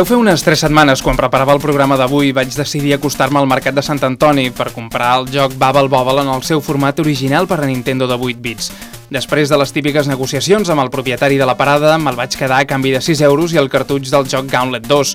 Deu fer unes 3 setmanes, quan preparava el programa d'avui, vaig decidir acostar-me al mercat de Sant Antoni per comprar el joc Bubble Bobble en el seu format original per a Nintendo de 8 bits. Després de les típiques negociacions amb el propietari de la parada, me'l vaig quedar a canvi de 6 euros i el cartuig del joc Gauntlet 2.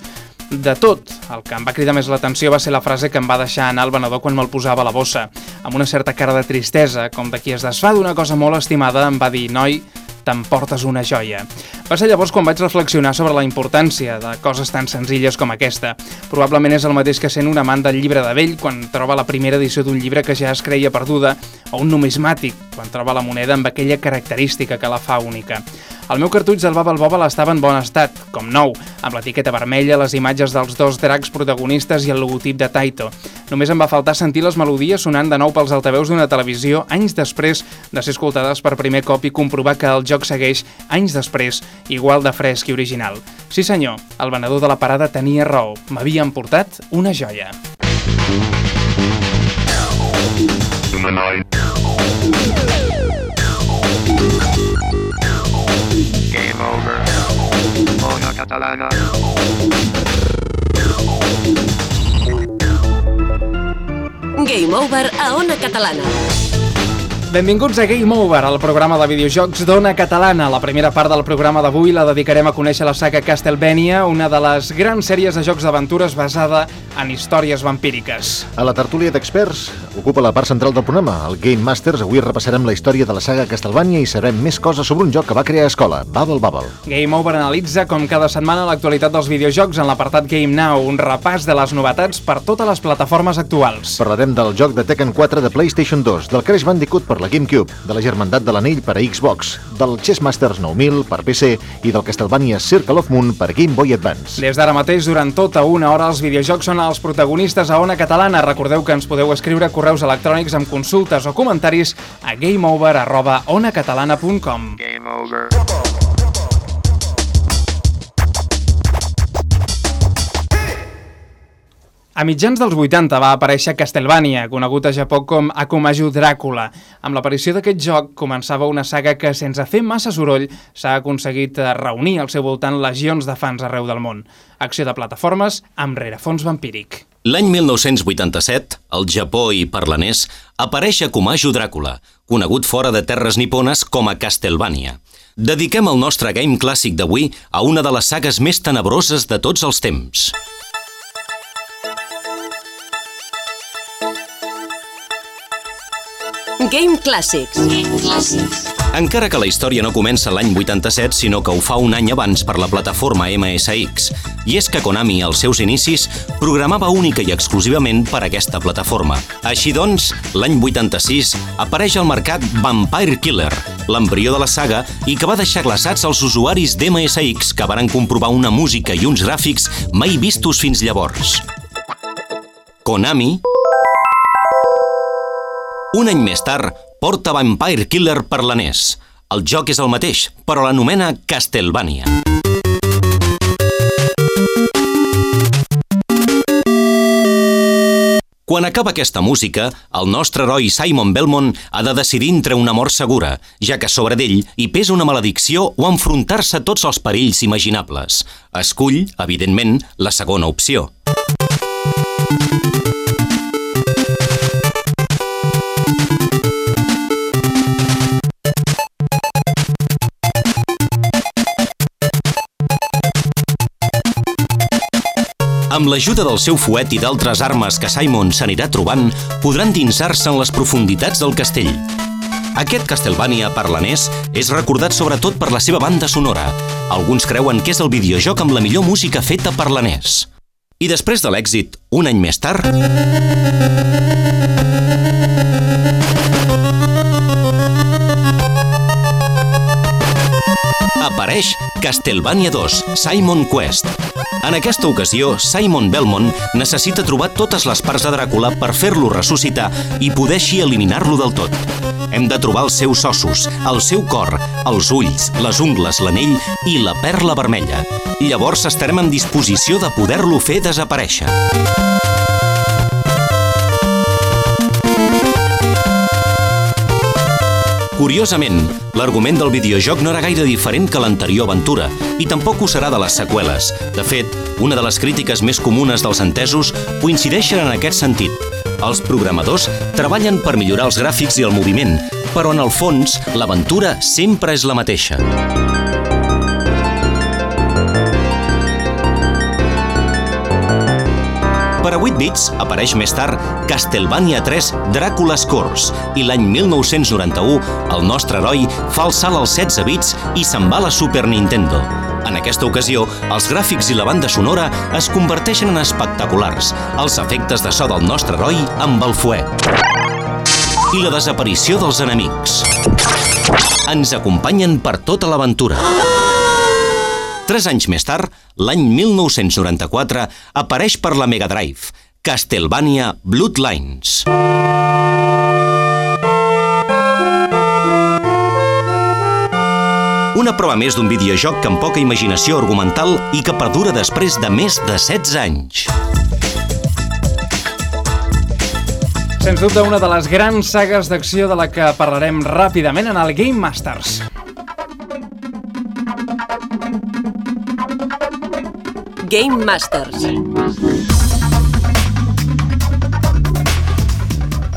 De tot, el que em va cridar més l'atenció va ser la frase que em va deixar anar el venedor quan me'l posava a la bossa. Amb una certa cara de tristesa, com de qui es desfà d'una cosa molt estimada, em va dir «Noi, t'emportes una joia. Va ser llavors quan vaig reflexionar sobre la importància de coses tan senzilles com aquesta. Probablement és el mateix que sent un amant del llibre de vell quan troba la primera edició d'un llibre que ja es creia perduda, o un numismàtic quan troba la moneda amb aquella característica que la fa única. El meu cartuig del Bubble Bobble estava en bon estat, com nou, amb l'etiqueta vermella, les imatges dels dos dracs protagonistes i el logotip de Taito. Només em va faltar sentir les melodies sonant de nou pels altaveus d'una televisió anys després de ser escoltades per primer cop i comprovar que el joc segueix anys després igual de fresc i original. Sí senyor, el venedor de la parada tenia raó, m'havia emportat una joia. Game catalana. Game Over a Ona Catalana. Benvinguts a Game Over, el programa de videojocs d'Ona Catalana. La primera part del programa d'avui la dedicarem a conèixer la saga Castlevania, una de les grans sèries de jocs d'aventures basada en històries vampíriques. A la tertúlia d'experts ocupa la part central del programa. El Game Masters avui repassarem la història de la saga Castlevania i sabrem més coses sobre un joc que va crear escola, Bubble Bubble. Game Over analitza, com cada setmana, l'actualitat dels videojocs en l'apartat Game Now, un repàs de les novetats per totes les plataformes actuals. Parlarem del joc de Tekken 4 de PlayStation 2, del Crash Bandicoot per la GameCube, de la Germandat de l'Anell per a Xbox, del Chess Masters 9000 per PC i del Castlevania Circle of Moon per Game Boy Advance. Des d'ara mateix, durant tota una hora, els videojocs són els protagonistes a Ona Catalana. Recordeu que ens podeu escriure correus electrònics amb consultes o comentaris a gameover.onacatalana.com. Game over. A mitjans dels 80 va aparèixer Castlevania, conegut a Japó com Akumaju Dràcula. Amb l'aparició d'aquest joc començava una saga que, sense fer massa soroll, s'ha aconseguit reunir al seu voltant legions de fans arreu del món. Acció de plataformes amb rerefons vampíric. L'any 1987, al Japó i per la NES, apareix Akumaju Dràcula, conegut fora de terres nipones com a Castlevania. Dediquem el nostre game clàssic d'avui a una de les sagues més tenebroses de tots els temps. Game Classics. Encara que la història no comença l'any 87, sinó que ho fa un any abans per la plataforma MSX. I és que Konami, als seus inicis, programava única i exclusivament per aquesta plataforma. Així doncs, l'any 86 apareix al mercat Vampire Killer, l'embrió de la saga i que va deixar glaçats els usuaris d'MSX que varen comprovar una música i uns gràfics mai vistos fins llavors. Konami, un any més tard, porta Vampire Killer per la NES. El joc és el mateix, però l'anomena Castlevania. Quan acaba aquesta música, el nostre heroi Simon Belmont ha de decidir entre una mort segura, ja que sobre d'ell hi pesa una maledicció o enfrontar-se a tots els perills imaginables. Escull, evidentment, la segona opció. Amb l'ajuda del seu fuet i d'altres armes que Simon s'anirà trobant, podran dinsar-se en les profunditats del castell. Aquest Castlevania per la NES és recordat sobretot per la seva banda sonora. Alguns creuen que és el videojoc amb la millor música feta per la NES. I després de l'èxit, un any més tard... Apareix Castlevania 2, Simon Quest. En aquesta ocasió, Simon Belmont necessita trobar totes les parts de Dràcula per fer-lo ressuscitar i poder així eliminar-lo del tot. Hem de trobar els seus ossos, el seu cor, els ulls, les ungles, l'anell i la perla vermella. Llavors estarem en disposició de poder-lo fer desaparèixer. Curiosament, l'argument del videojoc no era gaire diferent que l'anterior aventura, i tampoc ho serà de les seqüeles. De fet, una de les crítiques més comunes dels entesos coincideixen en aquest sentit. Els programadors treballen per millorar els gràfics i el moviment, però en el fons, l'aventura sempre és la mateixa. 8 bits apareix més tard Castlevania 3 Dràcula's Curse i l'any 1991 el nostre heroi fa el salt als 16 bits i se'n va a la Super Nintendo. En aquesta ocasió, els gràfics i la banda sonora es converteixen en espectaculars, els efectes de so del nostre heroi amb el fuet i la desaparició dels enemics. Ens acompanyen per tota l'aventura. Tres anys més tard, l'any 1994, apareix per la Mega Drive, Castlevania Bloodlines. Una prova més d'un videojoc amb poca imaginació argumental i que perdura després de més de 16 anys. Sens dubte, una de les grans sagues d'acció de la que parlarem ràpidament en el Game Masters. Game Masters.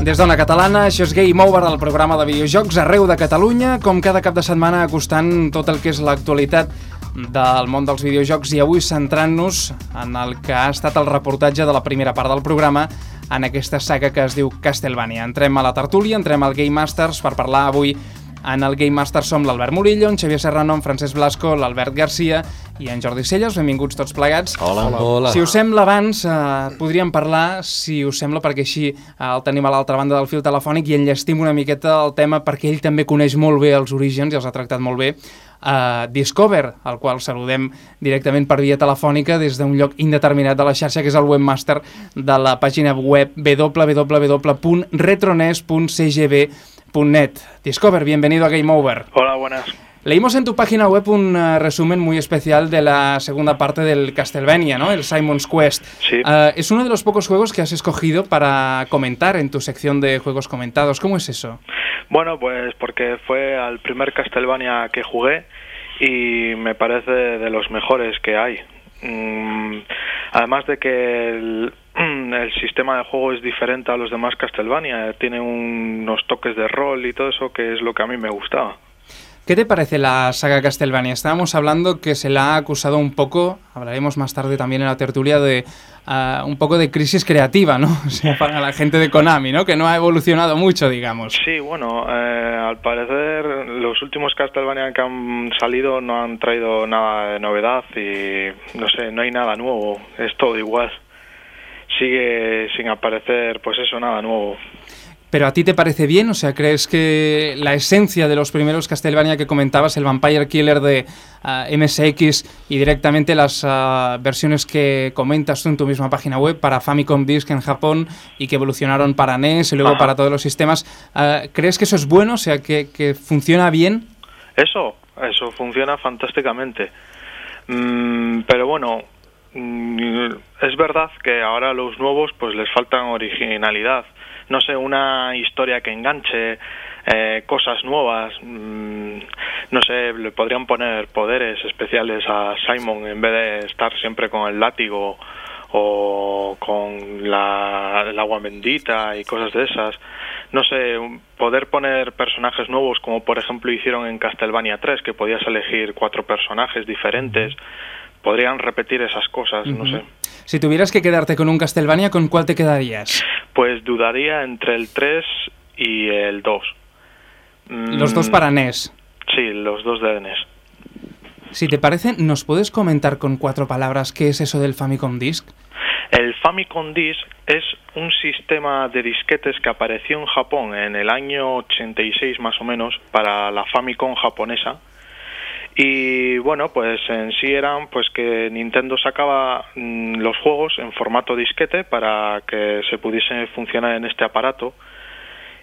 Des d'Ona Catalana, això és Game Over, el programa de videojocs arreu de Catalunya, com cada cap de setmana acostant tot el que és l'actualitat del món dels videojocs i avui centrant-nos en el que ha estat el reportatge de la primera part del programa en aquesta saga que es diu Castlevania. Entrem a la tertúlia, entrem al Game Masters per parlar avui en el Game Master som l'Albert Murillo, en Xavier Serrano, en Francesc Blasco, l'Albert Garcia i en Jordi Celles. Benvinguts tots plegats. Hola. Hola. Si us sembla abans, eh, podríem parlar, si us sembla, perquè així eh, el tenim a l'altra banda del fil telefònic i enllestim una miqueta el tema perquè ell també coneix molt bé els orígens i els ha tractat molt bé. Uh, Discover, al qual saludem directament per via telefònica des d'un lloc indeterminat de la xarxa, que és el webmaster de la pàgina web www.retrones.cgb.net. Discover, bienvenido a Game Over. Hola, buenas. Leímos en tu página web un eh, resumen muy especial de la segunda parte del Castlevania, ¿no? El Simon's Quest. Sí. Eh, es uno de los pocos juegos que has escogido para comentar en tu sección de juegos comentados. ¿Cómo es eso? Bueno, pues porque fue al primer Castlevania que jugué y me parece de los mejores que hay. Mm, además de que el, el sistema de juego es diferente a los demás Castlevania, tiene unos toques de rol y todo eso que es lo que a mí me gustaba. ¿Qué te parece la saga Castlevania? Estábamos hablando que se la ha acusado un poco, hablaremos más tarde también en la tertulia, de uh, un poco de crisis creativa, ¿no? O sea, para la gente de Konami, ¿no? Que no ha evolucionado mucho, digamos. Sí, bueno, eh, al parecer los últimos Castlevania que han salido no han traído nada de novedad y no sé, no hay nada nuevo, es todo igual. Sigue sin aparecer, pues eso, nada nuevo. ¿Pero a ti te parece bien? O sea, ¿crees que la esencia de los primeros Castlevania que comentabas, el Vampire Killer de uh, MSX y directamente las uh, versiones que comentas tú en tu misma página web para Famicom Disk en Japón y que evolucionaron para NES y luego Ajá. para todos los sistemas, uh, ¿crees que eso es bueno? O sea, que, que funciona bien? Eso, eso funciona fantásticamente. Mm, pero bueno, es verdad que ahora los nuevos pues les faltan originalidad. No sé, una historia que enganche, eh, cosas nuevas. mm, no sé, le podrían poner poderes especiales a Simon en vez de estar siempre con el látigo o con la, el agua bendita y cosas de esas. No sé, poder poner personajes nuevos como por ejemplo hicieron en Castlevania 3, que podías elegir cuatro personajes diferentes. Podrían repetir esas cosas, no sé. Si tuvieras que quedarte con un Castlevania, ¿con cuál te quedarías? Pues dudaría entre el 3 y el 2. Los Mm, dos para NES. Sí, los dos de NES. Si te parece, ¿nos puedes comentar con cuatro palabras qué es eso del Famicom Disk? El Famicom Disk es un sistema de disquetes que apareció en Japón en el año 86 más o menos para la Famicom japonesa. Y bueno, pues en sí eran pues que Nintendo sacaba mm, los juegos en formato disquete para que se pudiese funcionar en este aparato.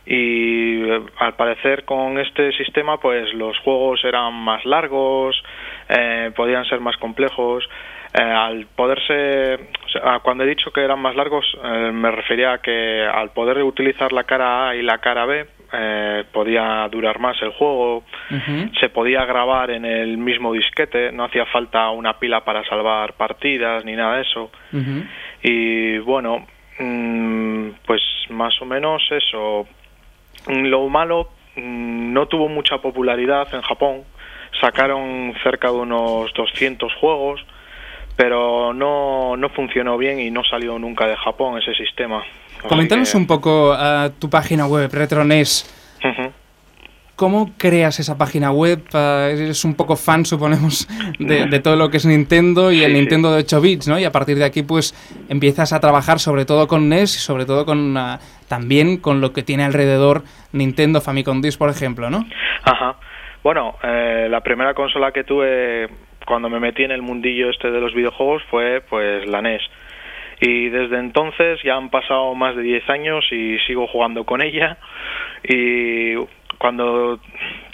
Y eh, al parecer con este sistema pues los juegos eran más largos, eh, podían ser más complejos. Eh, al poderse, cuando he dicho que eran más largos, eh, me refería a que al poder utilizar la cara A y la cara B, eh, podía durar más el juego, se podía grabar en el mismo disquete, no hacía falta una pila para salvar partidas ni nada de eso. Y bueno, mm, pues más o menos eso. Lo malo, mm, no tuvo mucha popularidad en Japón. Sacaron cerca de unos 200 juegos, pero no, no funcionó bien y no salió nunca de Japón ese sistema. Coméntanos un poco a tu página web, RetroNES. Ujú. ¿Cómo creas esa página web? Ah, eres un poco fan, suponemos, de, de todo lo que es Nintendo y el Sí. Nintendo de 8 bits, ¿no? Y a partir de aquí, pues, empiezas a trabajar sobre todo con NES y sobre todo con ah, también con lo que tiene alrededor Nintendo Famicom Disk, por ejemplo, ¿no? Ajá. Bueno, eh, la primera consola que tuve cuando me metí en el mundillo este de los videojuegos fue pues la NES. Y desde entonces ya han pasado más de 10 años y sigo jugando con ella. Y cuando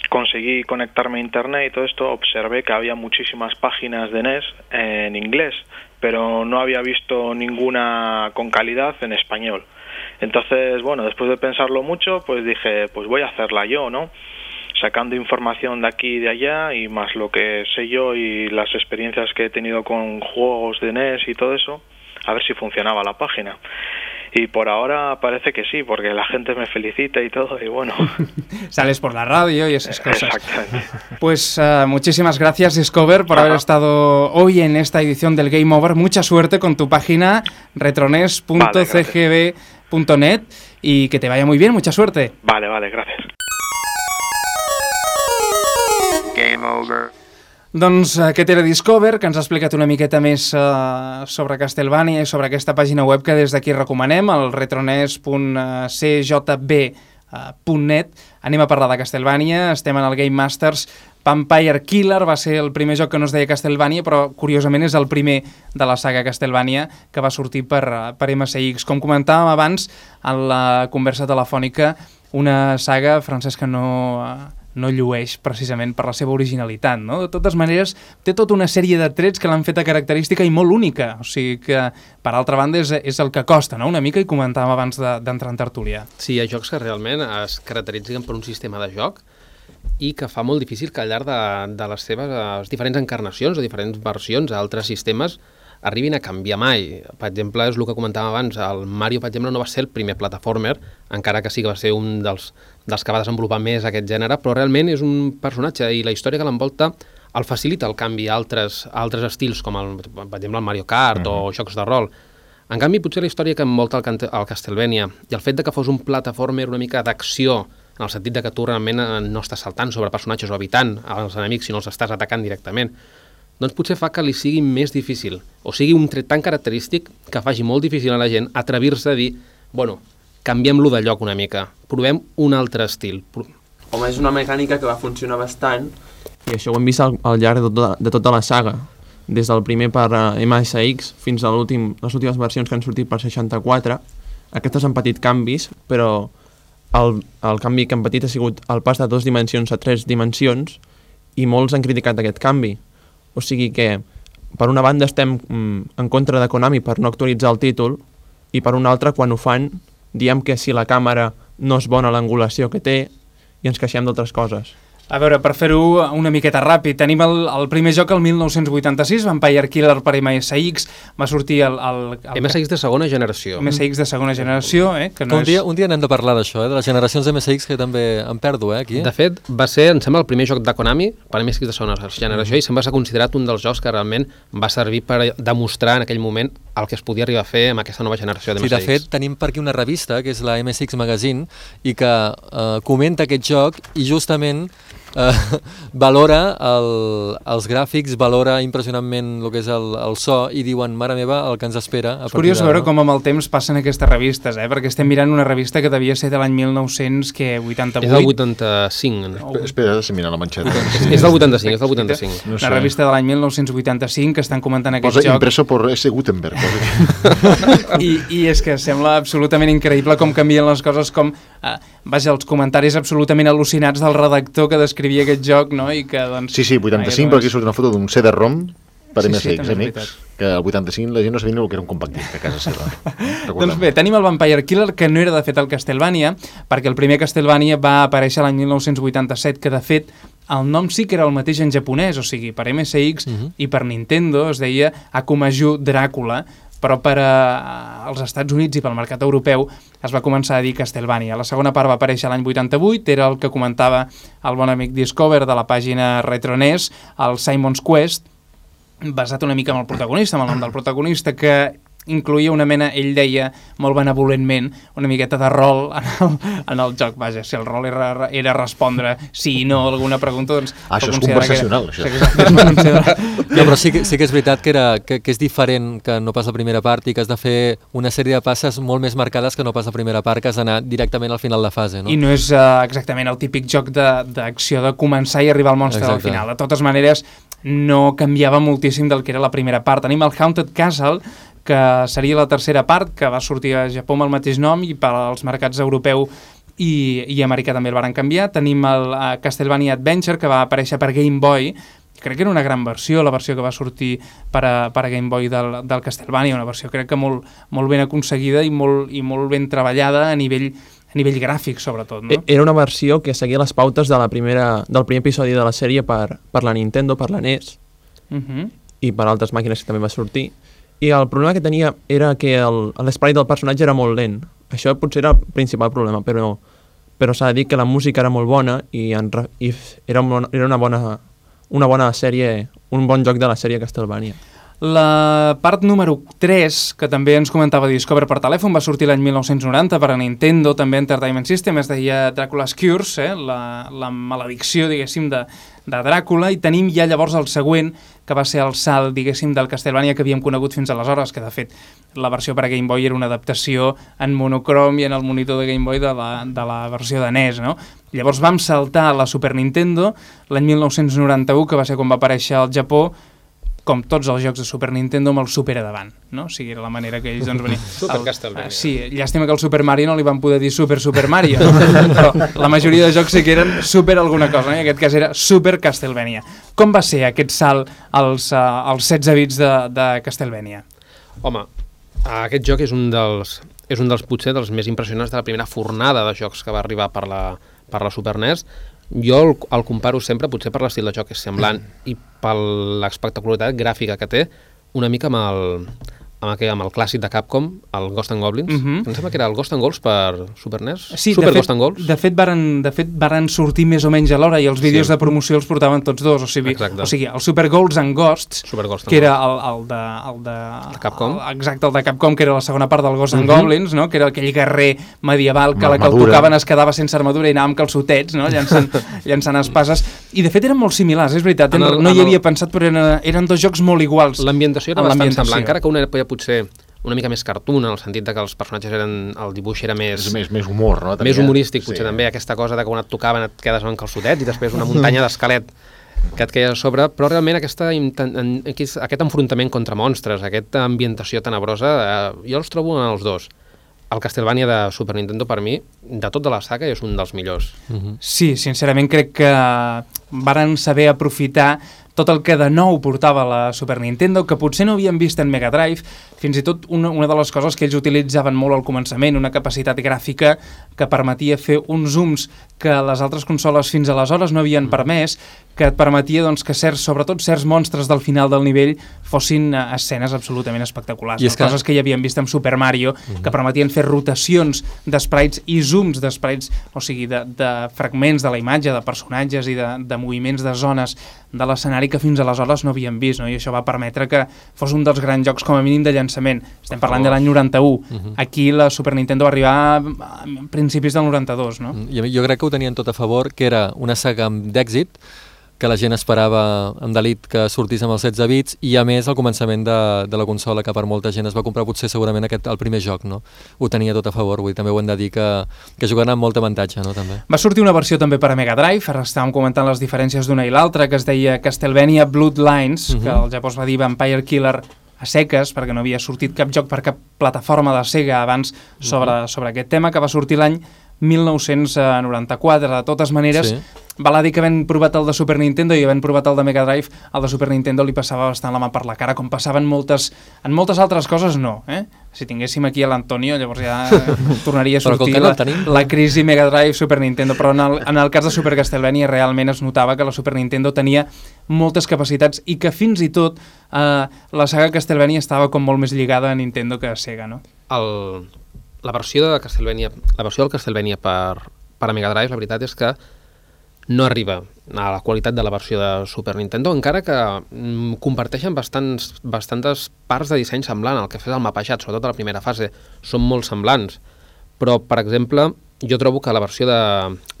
conseguí conectarme a internet y todo esto, observé que había muchísimas páginas de NES en inglés, pero no había visto ninguna con calidad en español. Entonces, bueno, después de pensarlo mucho, pues dije, pues voy a hacerla yo, ¿no? Sacando información de aquí y de allá y más lo que sé yo y las experiencias que he tenido con juegos de NES y todo eso, a ver si funcionaba la página. Y por ahora parece que sí, porque la gente me felicita y todo, y bueno. Sales por la radio y esas cosas. Exactamente. Pues ah, muchísimas gracias, Discover, por Ajá. haber estado hoy en esta edición del Game Over. Mucha suerte con tu página retrones.cgb.net y que te vaya muy bien. Mucha suerte. Vale, vale, gracias. Game over. Doncs aquest era Discover, que ens ha explicat una miqueta més uh, sobre Castlevania i sobre aquesta pàgina web que des d'aquí recomanem, el retrones.cjb.net. Anem a parlar de Castlevania, estem en el Game Masters. Vampire Killer va ser el primer joc que no es deia Castlevania, però curiosament és el primer de la saga Castlevania que va sortir per, eh, per MSX. Com comentàvem abans en la conversa telefònica, una saga, Francesc, que no, eh, no llueix precisament per la seva originalitat, no? De totes maneres, té tota una sèrie de trets que l'han feta característica i molt única, o sigui que, per altra banda, és, és el que costa, no?, una mica, i comentàvem abans de- d'entrar en tertúlia. Sí, hi ha jocs que realment es caracteritzen per un sistema de joc i que fa molt difícil que al llarg de, de les seves eh, diferents encarnacions o diferents versions a altres sistemes arribin a canviar mai. Per exemple, és el que comentàvem abans, el Mario, per exemple, no va ser el primer plataformer, encara que sí que va ser un dels, dels que va desenvolupar més aquest gènere, però realment és un personatge i la història que l'envolta el facilita el canvi a altres, a altres estils, com el, per exemple el Mario Kart o jocs de rol. En canvi, potser la història que envolta el, el Castlevania i el fet de que fos un plataformer una mica d'acció, en el sentit de que tu realment eh, no estàs saltant sobre personatges o evitant els enemics, sinó els estàs atacant directament, doncs potser fa que li sigui més difícil, o sigui un tret tan característic que faci molt difícil a la gent atrevir-se a dir, bueno, canviem-lo de lloc una mica, provem un altre estil. Home, és una mecànica que va funcionar bastant. I això ho hem vist al, al llarg de tota, de tota la saga. Des del primer per uh, MSX fins a l'últim, les últimes versions que han sortit per 64 aquestes han patit canvis però el, el canvi que han patit ha sigut el pas de dues dimensions a tres dimensions i molts han criticat aquest canvi. O sigui que per una banda estem mm, en contra de Konami per no actualitzar el títol i per una altra quan ho fan diem que si la càmera no és bona l'angulació que té i ens queixem d'altres coses. A veure, per fer-ho una miqueta ràpid, tenim el, el primer joc el 1986, Vampire Killer per MSX, va sortir el... el, el MSX de segona generació. MSX de segona generació, eh, que no un, dia, és... un dia n'hem de parlar d'això, eh? de les generacions de MSX que també em perdo, eh, aquí. De fet, va ser, em sembla, el primer joc de Konami, per és de segona generació, i se'm va ser considerat un dels jocs que realment va servir per demostrar en aquell moment el que es podia arribar a fer amb aquesta nova generació de Sí, MSX. de fet, tenim per aquí una revista, que és la MSX Magazine, i que eh, comenta aquest joc i justament eh, valora el, els gràfics, valora impressionantment el que és el, el so i diuen, mare meva, el que ens espera. A És curiós veure com amb el temps passen aquestes revistes, eh? perquè estem mirant una revista que devia ser de l'any 1988. És del 85. Espera, se mira la manxeta. És del 85, és del 85. No La sé. revista de l'any 1985 que estan comentant aquest Posa joc impreso por S. Gutenberg. posa. I, i és que sembla absolutament increïble com canvien les coses com, eh, vaja, els comentaris absolutament al·lucinats del redactor que descrivia aquest joc, no? I que, doncs... Sí, sí, 85, Ai, per aquí surt una foto d'un CD-ROM per Sí, sí, MSX, amics, veritat. que al 85 la gent no sabia ni el que era un compact disc a casa seva. Doncs bé, tenim el Vampire Killer, que no era de fet el Castlevania, perquè el primer Castlevania va aparèixer l'any 1987, que de fet el nom sí que era el mateix en japonès, o sigui, per MSX i per Nintendo es deia Akumaju Dràcula, però per a, als Estats Units i pel mercat europeu es va començar a dir Castlevania. La segona part va aparèixer l'any 88, era el que comentava el bon amic Discover de la pàgina Retrones, el Simon's Quest, basat una mica en el protagonista, amb el nom del protagonista, que incluïa una mena, ell deia molt benevolentment, una miqueta de rol en el, en el joc. Vaja, si el rol era, era respondre sí i no a alguna pregunta, doncs... Ah, això és considerar que conversacional, era- això. Exacte, No, però sí que, sí que és veritat que, era, que, que és diferent que no pas la primera part i que has de fer una sèrie de passes molt més marcades que no pas la primera part, que has d'anar directament al final de fase, no? I no és uh, exactament el típic joc de- d'acció de, de començar i arribar al monstre al Exacte. final. De totes maneres, no canviava moltíssim del que era la primera part. Tenim el Haunted Castle, que seria la tercera part, que va sortir a Japó amb el mateix nom i per als mercats europeu i, i americà també el varen canviar. Tenim el uh, Castlevania Adventure, que va aparèixer per Game Boy, crec que era una gran versió, la versió que va sortir per a, per a Game Boy del, del Castlevania, una versió crec que molt, molt ben aconseguida i molt, i molt ben treballada a nivell, a nivell gràfic, sobretot, no? E- Era una versió que seguia les pautes de la primera, del primer episodi de la sèrie per, per la Nintendo, per la NES, Uh -huh. i per altres màquines que també va sortir. I el problema que tenia era que l'esperit del personatge era molt lent. Això potser era el principal problema, però, però s'ha de dir que la música era molt bona i, en, i era, una, era una bona una bona sèrie, un bon joc de la sèrie Castlevania. La part número 3, que també ens comentava Discover per telèfon, va sortir l'any 1990 per a Nintendo, també Entertainment System, es deia Dràcula's Cures, eh? la, la maledicció, diguéssim, de, de Dràcula, i tenim ja llavors el següent, que va ser el salt, diguéssim, del Castlevania que havíem conegut fins aleshores, que de fet la versió per a Game Boy era una adaptació en monocrom i en el monitor de Game Boy de la, de la versió de NES, no? Llavors vam saltar a la Super Nintendo l'any 1991, que va ser quan va aparèixer al Japó, com tots els jocs de Super Nintendo amb el Super a davant, no? O sigui, era la manera que ells doncs venien. Super Castlevania. eh, Sí, llàstima que el Super Mario no li van poder dir Super Super Mario, però la majoria de jocs sí que eren Super alguna cosa, no? i en aquest cas era Super Castlevania. Com va ser aquest salt als, uh, als 16 bits de, de Castlevania? Home, aquest joc és un dels, és un dels potser dels més impressionants de la primera fornada de jocs que va arribar per la, per la Super NES. Jo el, el comparo sempre, potser per l'estil de joc que és semblant i per l'espectacularitat gràfica que té, una mica amb el, amb, aquell, amb el clàssic de Capcom, el Ghost and Goblins. Mhm. Em sembla que era el Ghost and Goals per Super NES. Sí, Super de fet, Ghost and Goals. de fet, varen, de fet varen sortir més o menys alhora i els vídeos Sí. de promoció els portaven tots dos, o sigui, Exacte. o sigui el Super Goals and Ghosts, Super Ghost and que era el, el de... El de, De Capcom. El, exacte, el de Capcom, que era la segona part del Ghosts and Mhm. Goblins, no? que era aquell guerrer medieval que la que el tocaven es quedava sense armadura i anava amb calçotets, no? llançant, llançant espases. I de fet eren molt similars, és veritat, En el- no en hi el- havia pensat, però eren, eren dos jocs molt iguals. L'ambientació era bastant semblant, encara que una era potser una mica més cartoon, en el sentit de que els personatges eren... el dibuix era més... És més, més humor, no? més Tenia- humorístic, potser sí. també, aquesta cosa de que quan et tocaven et quedes amb calçotet i després una muntanya d'esquelet que et queia a sobre, però realment aquesta, en- aquest, enfrontament contra monstres, aquesta ambientació tenebrosa, eh, jo els trobo en els dos. El Castlevania de Super Nintendo, per mi, de tota la saga, és un dels millors. Sí, sincerament crec que varen saber aprofitar tot el que de nou portava la Super Nintendo, que potser no havíem vist en Mega Drive, fins i tot una, una de les coses que ells utilitzaven molt al començament, una capacitat gràfica que permetia fer uns zooms que les altres consoles fins aleshores no havien permès, que et permetia doncs, que certs, sobretot certs monstres del final del nivell fossin eh, escenes absolutament espectaculars. I No? que- Coses que ja havíem vist amb Super Mario, que permetien fer rotacions d'esprites i zooms d'esprites, o sigui, de, de fragments de la imatge, de personatges i de, de moviments de zones de l'escenari que fins aleshores no havíem vist, no? i això va permetre que fos un dels grans jocs com a mínim de llançament. Estem parlant de l'any 91. Aquí la Super Nintendo va arribar a principis del 92, no? A mi- jo crec que ho tenien tot a favor, que era una saga d'èxit, que la gent esperava amb delit que sortís amb els 16 bits i a més el començament de, de la consola que per molta gent es va comprar potser segurament aquest, el primer joc, no? Ho tenia tot a favor, vull dir, també ho hem de dir que, que juguen amb molt avantatge, no? També. Va sortir una versió també per a Mega Drive, ara estàvem comentant les diferències d'una i l'altra, que es deia Castlevania Bloodlines, que al Japó es va dir Vampire Killer a seques, perquè no havia sortit cap joc per cap plataforma de Sega abans sobre, sobre aquest tema, que va sortir l'any 1994. De totes maneres, Sí. Val a dir que havent provat el de Super Nintendo i havent provat el de Mega Drive, el de Super Nintendo li passava bastant la mà per la cara, com passaven moltes, en moltes altres coses no, eh? Si tinguéssim aquí a l'Antonio, llavors ja tornaria a sortir la, tenim, la crisi Mega Drive Super Nintendo, però en el, en el cas de Super Castlevania realment es notava que la Super Nintendo tenia moltes capacitats i que fins i tot eh, la saga Castlevania estava com molt més lligada a Nintendo que a Sega, no? el, la versió de Castlevania, la versió del Castlevania per, per a Mega Drive, la veritat és que no arriba a la qualitat de la versió de Super Nintendo, encara que mm, comparteixen bastants, bastantes parts de disseny semblant, el que fes el mapejat, sobretot a la primera fase, són molt semblants. Però, per exemple, jo trobo que la versió de,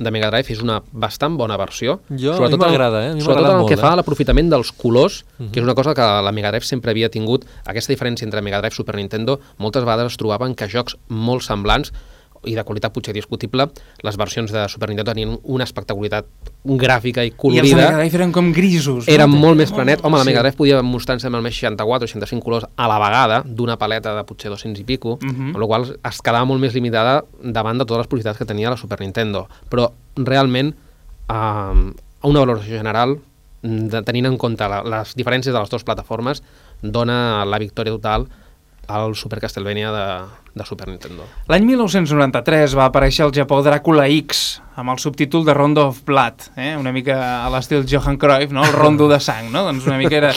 de Mega Drive és una bastant bona versió. Jo- a mi Sobretot m'agrada, eh? Mi Sobretot en el que fa eh? a l'aprofitament dels colors, Mhm. que és una cosa que la Mega Drive sempre havia tingut. Aquesta diferència entre Mega Drive i Super Nintendo, moltes vegades es trobaven que jocs molt semblants i de qualitat potser discutible, les versions de Super Nintendo tenien una espectacularitat gràfica i I els de colorida. Mega Drive eren com grisos. Eren no? molt més planet. Home, la Sí. Mega Drive podia mostrar-se amb almenys 64 o 65 colors a la vegada, d'una paleta de potser 200 i pico, Mhm. amb la qual es quedava molt més limitada davant de totes les possibilitats que tenia la Super Nintendo. Però realment, eh, a una valoració general, de, tenint en compte la, les diferències de les dues plataformes, dona la victòria total al Super Castlevania de, de Super Nintendo. L'any 1993 va aparèixer al Japó Dràcula X, amb el subtítol de Rondo of Blood, eh? una mica a l'estil Johan Cruyff, no? el rondo de sang, no? doncs una mica era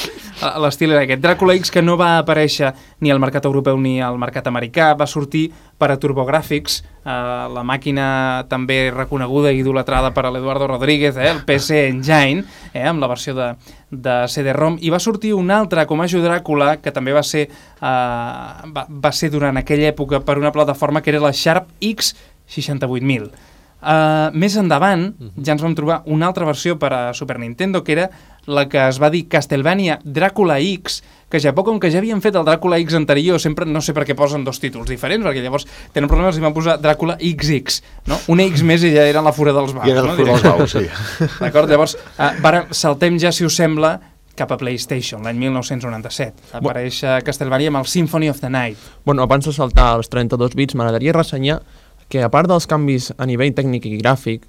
l'estil era aquest. Dràcula X que no va aparèixer ni al mercat europeu ni al mercat americà, va sortir per a TurboGrafx, eh, la màquina també reconeguda i idolatrada per a l'Eduardo Rodríguez, eh? el PC Engine, eh? amb la versió de, de CD-ROM, i va sortir un altre com a Dràcula, que també va ser, eh, va, va ser durant aquella època per una plataforma que era la Sharp X68000. Uh, més endavant ja ens vam trobar una altra versió per a Super Nintendo que era la que es va dir Castlevania Dràcula X que ja poc com que ja havien fet el Dràcula X anterior sempre no sé per què posen dos títols diferents perquè llavors tenen problemes i van posar Dràcula XX no? una X més i ja era la fura dels baus I era la no? fura dels baus. D'acord, llavors uh, saltem ja si us sembla cap a PlayStation, l'any 1997 apareix uh, Castlevania amb el Symphony of the Night Bueno, abans de saltar als 32 bits, m'agradaria ressenyar que a part dels canvis a nivell tècnic i gràfic,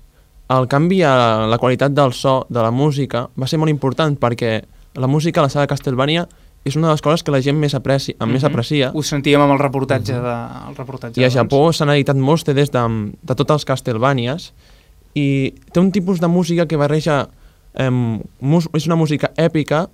el canvi a la qualitat del so de la música va ser molt important perquè la música a la saga Castlevania és una de les coses que la gent més, apreci, mm -hmm. més Mhm. aprecia ho sentíem amb el reportatge, de, el reportatge i a. Japó s'han editat molts CDs de, de tots els Castlevanias i té un tipus de música que barreja eh, és una música èpica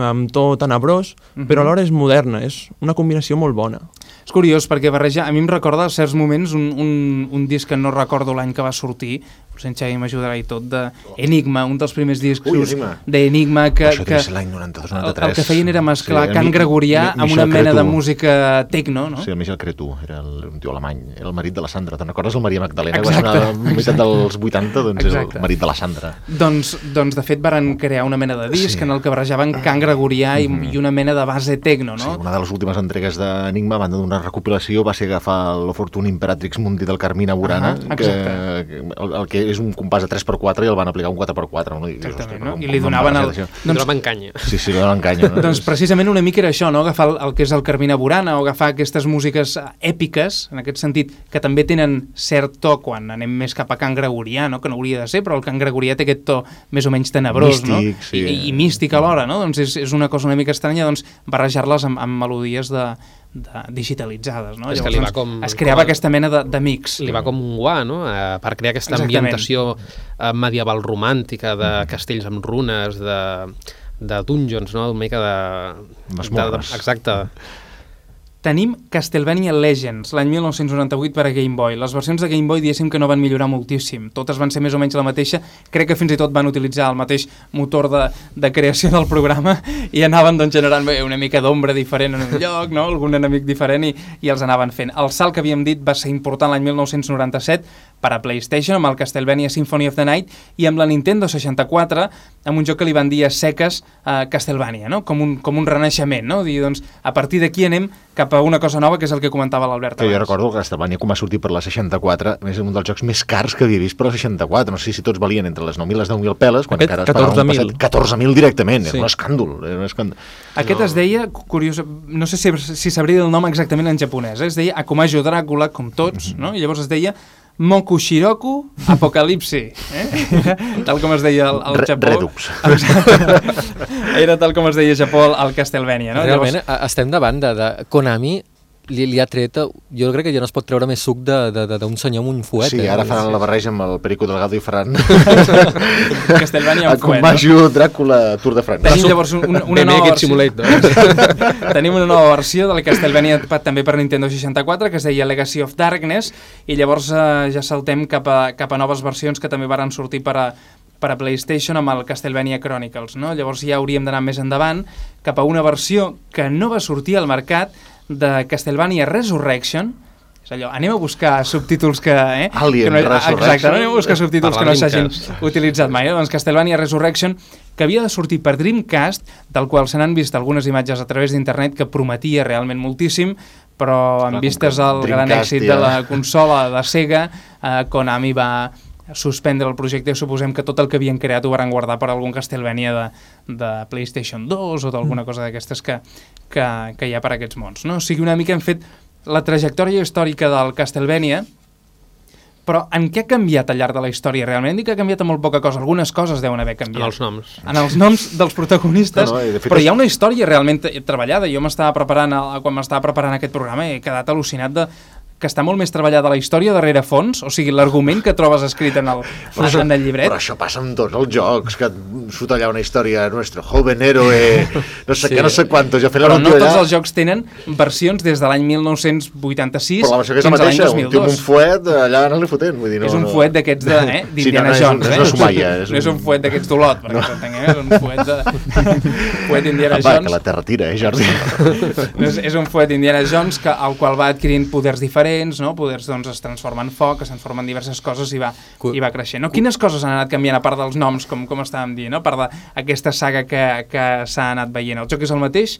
amb to tenebrós, Mhm. però alhora és moderna, és una combinació molt bona. És curiós perquè barreja, a mi em recorda a certs moments un, un, un disc que no recordo l'any que va sortir, potser en Xavi m'ajudarà i tot, de Enigma, un dels primers discos d'Enigma que, Això que devia ser l'any 92-93. el, el que feien era mesclar Sí, cant Mi- gregorià Mi- amb una mena de Cretu. música tecno, no? Sí, el Michel Cretu, era el, un tio alemany, era el marit de la Sandra. Te'n recordes el Maria Magdalena? que Exacte, Va sonar a meitat dels 80, doncs Exacte. és el marit de la Sandra. Doncs, doncs de fet varen crear una mena de disc Sí. en el que barrejaven cant gregorià i, i una mena de base tecno, Sí, no? una de les últimes entregues d'Enigma, banda d'una recopilació, va ser agafar l'Ofortuna Imperatrix Mundi del Carmina Burana, Ah, que, exacte. que el, el que és un compàs de 3x4 i el van aplicar un 4x4. No? I, dius, Exactament, "Hòstia, no? com- I li donaven el... agradar això?" Doncs... Dromen canya. Sí, sí, li donaven canya. No? Doncs precisament una mica era això, no? agafar el, el que és el Carmina Burana o agafar aquestes músiques eh, èpiques, en aquest sentit, que també tenen cert to quan anem més cap a cant gregorià, no? que no hauria de ser, però el cant gregorià té aquest to més o menys tenebrós, no? Místic, sí. I, i místic alhora, no? Doncs és, és una cosa una mica estranya doncs, barrejar-les amb, amb melodies de, de digitalitzades, no? És que Llavors, li va doncs, com- es creava com aquesta mena mix. li va com un guà, no?, eh, per crear aquesta Exactament. ambientació eh, medieval romàntica de castells amb runes, de, de dungeons, no?, una mica de... Masmorres. de- Exacte. Tenim Castlevania Legends, l'any 1998 per a Game Boy. Les versions de Game Boy diguéssim que no van millorar moltíssim. Totes van ser més o menys la mateixa. Crec que fins i tot van utilitzar el mateix motor de, de creació del programa i anaven doncs, generant bé, una mica d'ombra diferent en un lloc, no? algun enemic diferent i, i els anaven fent. El salt que havíem dit va ser important l'any 1997 per a PlayStation amb el Castlevania Symphony of the Night i amb la Nintendo 64 amb un joc que li van dir a seques uh, Castlevania, no? com, un, com un renaixement. No? Dir, doncs, a partir d'aquí anem cap a una cosa nova, que és el que comentava l'Albert Que jo recordo que Castlevania, com va sortir per la 64, és un dels jocs més cars que havia vist per la 64. No sé si tots valien entre les 9.000 i les 10.000 peles, quan Aquest, encara es pagava un 14.000. pesset. 14.000 directament, Sí. era un escàndol. Era un escàndol. Aquest es deia, curiós, no sé si, si sabria el nom exactament en japonès, eh? es deia Akumajo Dràcula, com tots, no? i llavors es deia Mokushiroku Apocalipsi, eh? tal com es deia al, al Re- Japó. Redux. Era tal com es deia a Japó al- al Castlevania, no? Realment, Llavors... estem davant de, de Konami li, li ha tret, jo crec que ja no es pot treure més suc de- de- de- d'un senyor amb un fuet. Sí, eh? ara faran la barreja amb el Perico Delgado i faran... Castlevania amb Com fuet, Maggio, Dràcula, Tour de France. Tenim llavors un, un, una BB nova Kid Simulator. Tenim una nova versió del Castlevania pa- també per Nintendo 64 que es deia Legacy of Darkness i llavors eh, ja saltem cap a, cap a noves versions que també varen sortir per a, per a PlayStation amb el Castlevania Chronicles. No? Llavors ja hauríem d'anar més endavant cap a una versió que no va sortir al mercat de Castlevania Resurrection, és allò, anem a buscar subtítols que... Eh? Alien que no, Resurrection. Exacte, anem a buscar subtítols que no s'hagin utilitzat mai. Eh? Doncs Castlevania Resurrection, que havia de sortir per Dreamcast, del qual se n'han vist algunes imatges a través d'internet que prometia realment moltíssim, però en Clar, vistes al gran èxit ja- de la consola de Sega, eh, Konami va suspendre el projecte i suposem que tot el que havien creat ho van guardar per algun Castlevania de, de PlayStation 2 o d'alguna cosa d'aquestes que, que, que hi ha per aquests mons. No? O sigui, una mica hem fet la trajectòria històrica del Castlevania, però en què ha canviat al llarg de la història realment? Dit que ha canviat en molt poca cosa. Algunes coses deuen haver En canviat. els noms. En els noms dels protagonistes, No, no, fet però és- hi ha una història realment treballada. Jo m'estava preparant, quan m'estava preparant aquest programa he quedat al·lucinat de que està molt més treballada la història darrere fons, o sigui, l'argument que trobes escrit en el, en el llibret. Però això passa amb tots els jocs, que surt allà una història, nuestro joven héroe, no sé Sí. què, no sé quantos, la Però no tots allà. els jocs tenen versions des de l'any 1986 Però la versió que és la mateixa, un tio un 2002. fuet, allà anar-li fotent, vull dir, no... és un no. fuet d'aquests de, eh, Sí, d'Indiana no, no, és un- Jones. és eh? una Sumaya, és no és un- un fuet d'aquests d'Olot, perquè no. s'entenguem, és un fuet de... fuet d'Indiana Va, que Jones. la terra tira, eh, Jordi? No, és, és un fuet Indiana Jones que, el qual va adquirint poders diferents, no? poders doncs, es transforma en foc, es transforma en diverses coses i va, i va creixent. No? Quines coses han anat canviant a part dels noms, com, com estàvem dient, no? a part d'aquesta saga que, que s'ha anat veient? El joc és el mateix?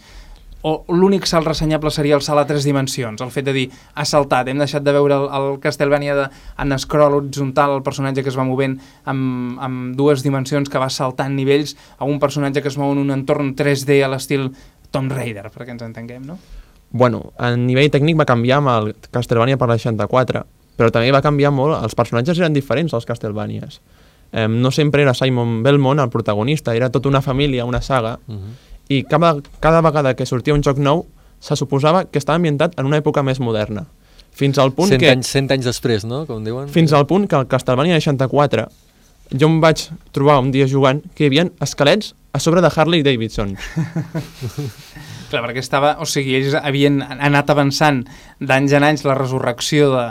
O l'únic salt ressenyable seria el salt a tres dimensions, el fet de dir, ha saltat, hem deixat de veure el, el Castlevania de, en scroll horitzontal, el personatge que es va movent amb, amb dues dimensions, que va saltant nivells, a un personatge que es mou en un entorn 3D a l'estil Tomb Raider, perquè ens entenguem, no? Bueno, a nivell tècnic va canviar amb el Castlevania per la 64, però també va canviar molt, els personatges eren diferents als Castlevanias. Eh, no sempre era Simon Belmont el protagonista, era tota una família, una saga, Uh -huh. i cada, cada vegada que sortia un joc nou se suposava que estava ambientat en una època més moderna. Fins al punt 100, que... anys, 100 anys després, no? Com diuen. Fins al punt que el Castlevania 64 jo em vaig trobar un dia jugant que hi havia esquelets a sobre de Harley Davidson. Clar, perquè estava, o sigui, ells havien anat avançant d'anys en anys la resurrecció de,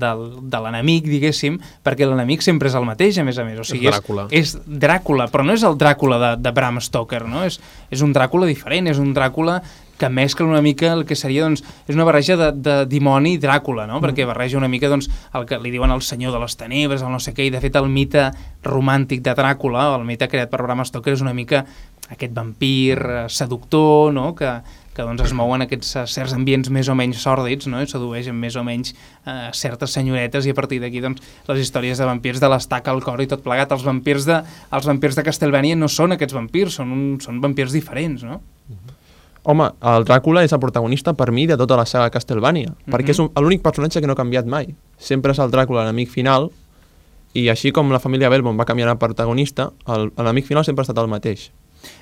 del, de l'enemic, diguéssim, perquè l'enemic sempre és el mateix, a més a més. O sigui, Dràcula. És, és Dràcula, però no és el Dràcula de, de Bram Stoker, no? És, és un Dràcula diferent, és un Dràcula que mescla una mica el que seria, doncs, és una barreja de, de dimoni i Dràcula, no? Perquè barreja una mica, doncs, el que li diuen el senyor de les tenebres, el no sé què, i de fet el mite romàntic de Dràcula, el mite creat per Bram Stoker, és una mica aquest vampir eh, seductor, no?, que, que doncs, es mou en aquests eh, certs ambients més o menys sòrdids, no?, i sedueix amb més o menys eh, certes senyoretes, i a partir d'aquí, doncs, les històries de vampirs de l'estaca al cor i tot plegat. Els vampirs de, els vampirs de Castlevania no són aquests vampirs, són, un, són vampirs diferents, no? Home, el Dràcula és el protagonista per mi de tota la saga Castlevania, mm -hmm. perquè és l'únic personatge que no ha canviat mai. Sempre és el Dràcula l'enemic final, i així com la família Belmont va canviar de protagonista, el- l'enemic final sempre ha estat el mateix.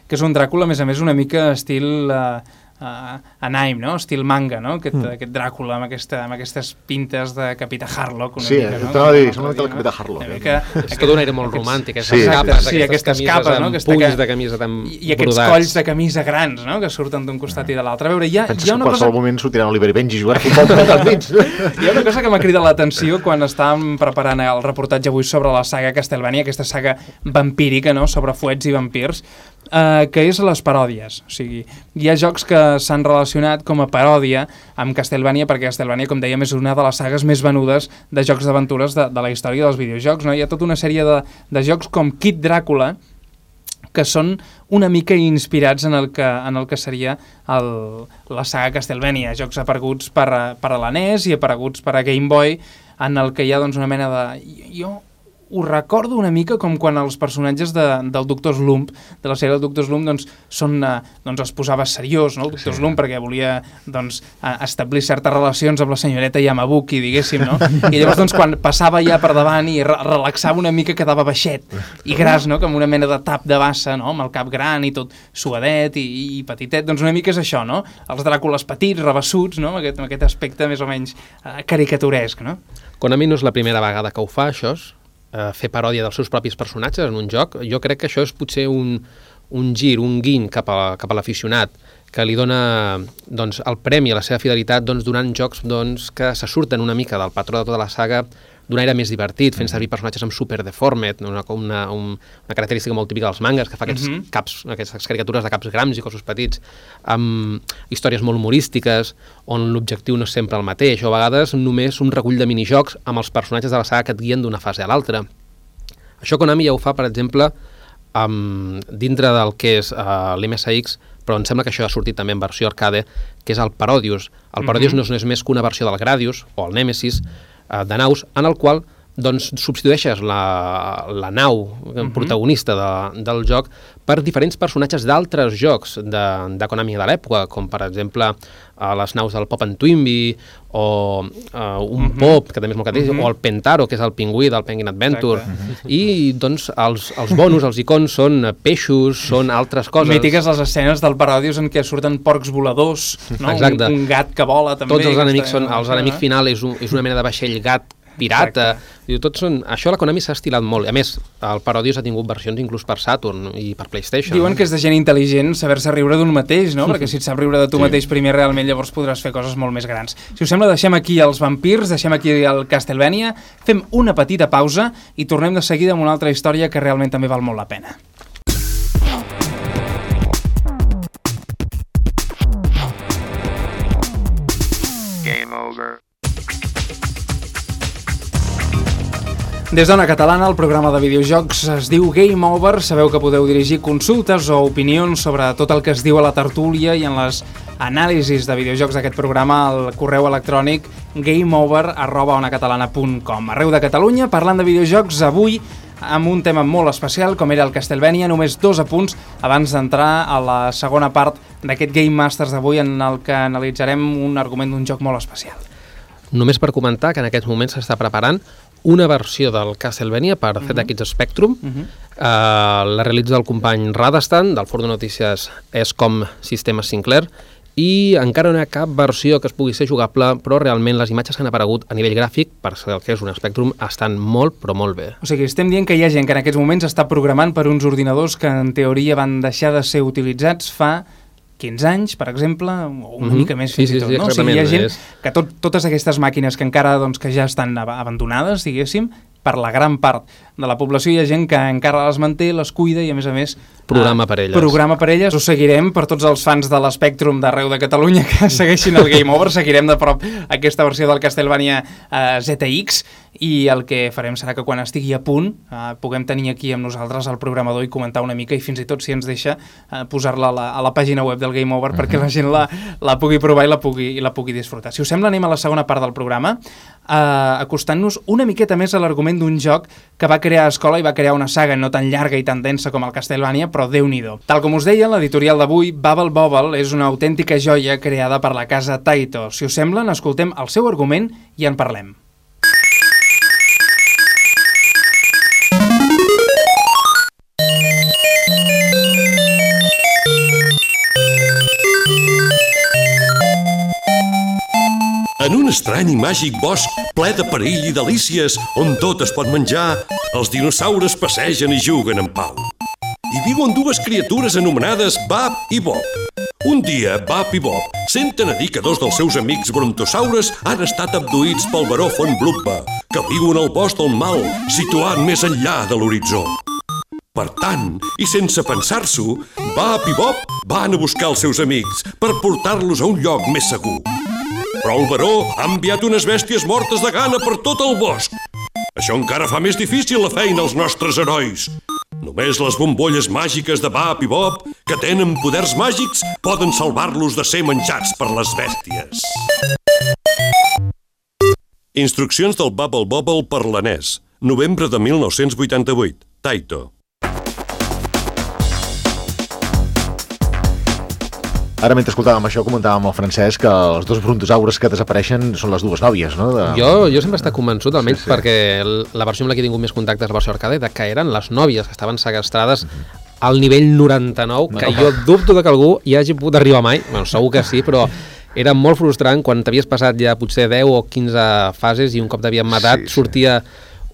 Que és un Dràcula, a més a més, una mica estil uh, uh, anime, no? estil manga, no? Aquest, mm. aquest Dràcula amb, aquesta, amb aquestes pintes de Capità Harlock. Una Sí, mica, no? t'anava a dir, Com sembla que el Capità Harlock, Una eh? mica, És tot un aire molt romàntic, aquestes Sí, capes, sí, aquestes camises capes, no? Aquesta punys que- de camisa tan I, I aquests brodats. colls de camisa grans, no?, que surten d'un costat i de l'altre. A veure, hi ha, Penses hi ha que una cosa... qualsevol moment sortiran Oliver i Benji jugant a futbol per al mig? Hi ha una cosa que m'ha cridat l'atenció quan estàvem preparant el reportatge avui sobre la saga Castlevania, aquesta saga vampírica, no?, sobre fuets i vampirs, eh, que és les paròdies. O sigui, hi ha jocs que s'han relacionat com a paròdia amb Castlevania, perquè Castlevania, com dèiem, és una de les sagues més venudes de jocs d'aventures de, de la història dels videojocs. No? Hi ha tota una sèrie de, de jocs com Kid Dràcula, que són una mica inspirats en el que, en el que seria el, la saga Castlevania, jocs apareguts per, a- per a la NES i apareguts per a Game Boy, en el que hi ha doncs, una mena de... Jo ho recordo una mica com quan els personatges de, del Doctor Slump, de la sèrie del Doctor Slump, doncs, són, eh, doncs es posava seriós, no? el Doctor sí. Slump, perquè volia doncs, eh, establir certes relacions amb la senyoreta Yamabuki, diguéssim, no? I llavors, doncs, quan passava ja per davant i re relaxava una mica, quedava baixet i gras, no? Com una mena de tap de bassa, no? Amb el cap gran i tot suadet i, i petitet. Doncs una mica és això, no? Els dràcules petits, rebessuts, no? Amb aquest, amb aquest aspecte més o menys eh, caricaturesc, no? Konami no és la primera vegada que ho fa, això, eh, fer paròdia dels seus propis personatges en un joc, jo crec que això és potser un, un gir, un guiny cap a, cap a l'aficionat que li dona doncs, el premi a la seva fidelitat doncs, donant jocs doncs, que se surten una mica del patró de tota la saga d'un aire més divertit, fent servir personatges amb super deformed, una, una, un, una característica molt típica dels mangas, que fa aquests Mhm. Mm caps, aquestes caricatures de caps grams i cossos petits, amb històries molt humorístiques, on l'objectiu no és sempre el mateix, o a vegades només un recull de minijocs amb els personatges de la saga que et guien d'una fase a l'altra. Això Konami ja ho fa, per exemple, amb, dintre del que és uh, l'MSX, però em sembla que això ha sortit també en versió arcade, que és el Parodius. El Parodius Mhm. no és més que una versió del Gradius, o el Nemesis, uh, de naus, en el qual doncs, substitueixes la, la nau Mhm. protagonista de, del joc per diferents personatges d'altres jocs de, de Konami de l'època, com per exemple uh, les naus del Pop and Twinbee, o uh, un Mhm. Pop, que també és molt característic, Mhm. o el Pentaro, que és el pingüí del Penguin Adventure, Exacte. i doncs els, els bonus, els icons són eh, peixos, són altres coses. Mítiques les escenes del Parodius en què surten porcs voladors, no? Exacte. Un, un gat que vola també. Tots els enemics són... Els enemics final és, un, és una mena de vaixell gat pirata. Diu, tots són, això la Konami s'ha estilat molt. A més, el Parodius ha tingut versions inclús per Saturn i per PlayStation. Diuen que és de gent intel·ligent saber-se riure d'un mateix, no? Perquè si et sap riure de tu sí. mateix primer, realment llavors podràs fer coses molt més grans. Si us sembla, deixem aquí els vampirs, deixem aquí el Castlevania, fem una petita pausa i tornem de seguida amb una altra història que realment també val molt la pena. Des d'Ona Catalana, el programa de videojocs es diu Game Over. Sabeu que podeu dirigir consultes o opinions sobre tot el que es diu a la tertúlia i en les anàlisis de videojocs d'aquest programa al correu electrònic gameover.onacatalana.com Arreu de Catalunya, parlant de videojocs, avui amb un tema molt especial, com era el Castlevania, només dos apunts abans d'entrar a la segona part d'aquest Game Masters d'avui en el que analitzarem un argument d'un joc molt especial. Només per comentar que en aquests moments s'està preparant una versió del Castlevania per Mhm. fer ZX Spectrum. Uh la realitza el company Radastan, del Foro de Notícies ESCOM Sistemes Sinclair, i encara no hi ha cap versió que es pugui ser jugable, però realment les imatges que han aparegut a nivell gràfic, per ser el que és un Spectrum, estan molt, però molt bé. O sigui, estem dient que hi ha gent que en aquests moments està programant per uns ordinadors que en teoria van deixar de ser utilitzats fa 15 anys, per exemple, o una Mhm. mica més Sí, fins sí, i tot. sí, no? O sigui, hi ha gent que tot, totes aquestes màquines que encara doncs, que ja estan ab abandonades, diguéssim, per la gran part de la població hi ha gent que encara les manté, les cuida i a més a més Programa eh, per elles. Programa per elles. Ho seguirem per tots els fans de l'Espectrum d'arreu de Catalunya que segueixin el Game Over. Seguirem de prop aquesta versió del Castlevania eh, ZX i el que farem serà que quan estigui a punt eh, puguem tenir aquí amb nosaltres el programador i comentar una mica i fins i tot si ens deixa eh, posar-la a, la, a la pàgina web del Game Over perquè la gent la, la pugui provar i la pugui, i la pugui disfrutar. Si us sembla anem a la segona part del programa eh, acostant-nos una miqueta més a l'argument d'un joc que va crear a escola i va crear una saga no tan llarga i tan densa com el Castlevania, però déu nhi Tal com us deia, l'editorial d'avui, Bubble Bobble, és una autèntica joia creada per la casa Taito. Si us sembla, n'escoltem el seu argument i en parlem. En un estrany i màgic bosc ple de perill i delícies, on tot es pot menjar, els dinosaures passegen i juguen en pau. Hi viuen dues criatures anomenades Bab i Bob. Un dia, Bab i Bob senten a dir que dos dels seus amics brontosaures han estat abduïts pel baró Font Bluppa, que viuen al bosc del mal, situat més enllà de l'horitzó. Per tant, i sense pensar-s'ho, Bab i Bob van a buscar els seus amics per portar-los a un lloc més segur. Però el baró ha enviat unes bèsties mortes de gana per tot el bosc. Això encara fa més difícil la feina als nostres herois. Només les bombolles màgiques de Bab i Bob, que tenen poders màgics, poden salvar-los de ser menjats per les bèsties. Instruccions del Bubble Bobble per l'anès. novembre de 1988. Taito. Ara, mentre escoltàvem això, comentàvem amb el Francesc que els dos brontosaures que desapareixen són les dues nòvies, no? De... Jo, jo sempre he estat convençut, almenys sí, sí. perquè la versió amb la que he tingut més contactes a la versió arcade, de que eren les nòvies que estaven segrestades al nivell 99, que jo dubto de que algú hi hagi pogut arribar mai, bueno, segur que sí, però era molt frustrant quan t'havies passat ja potser 10 o 15 fases i un cop t'havien matat Sí, sí. sortia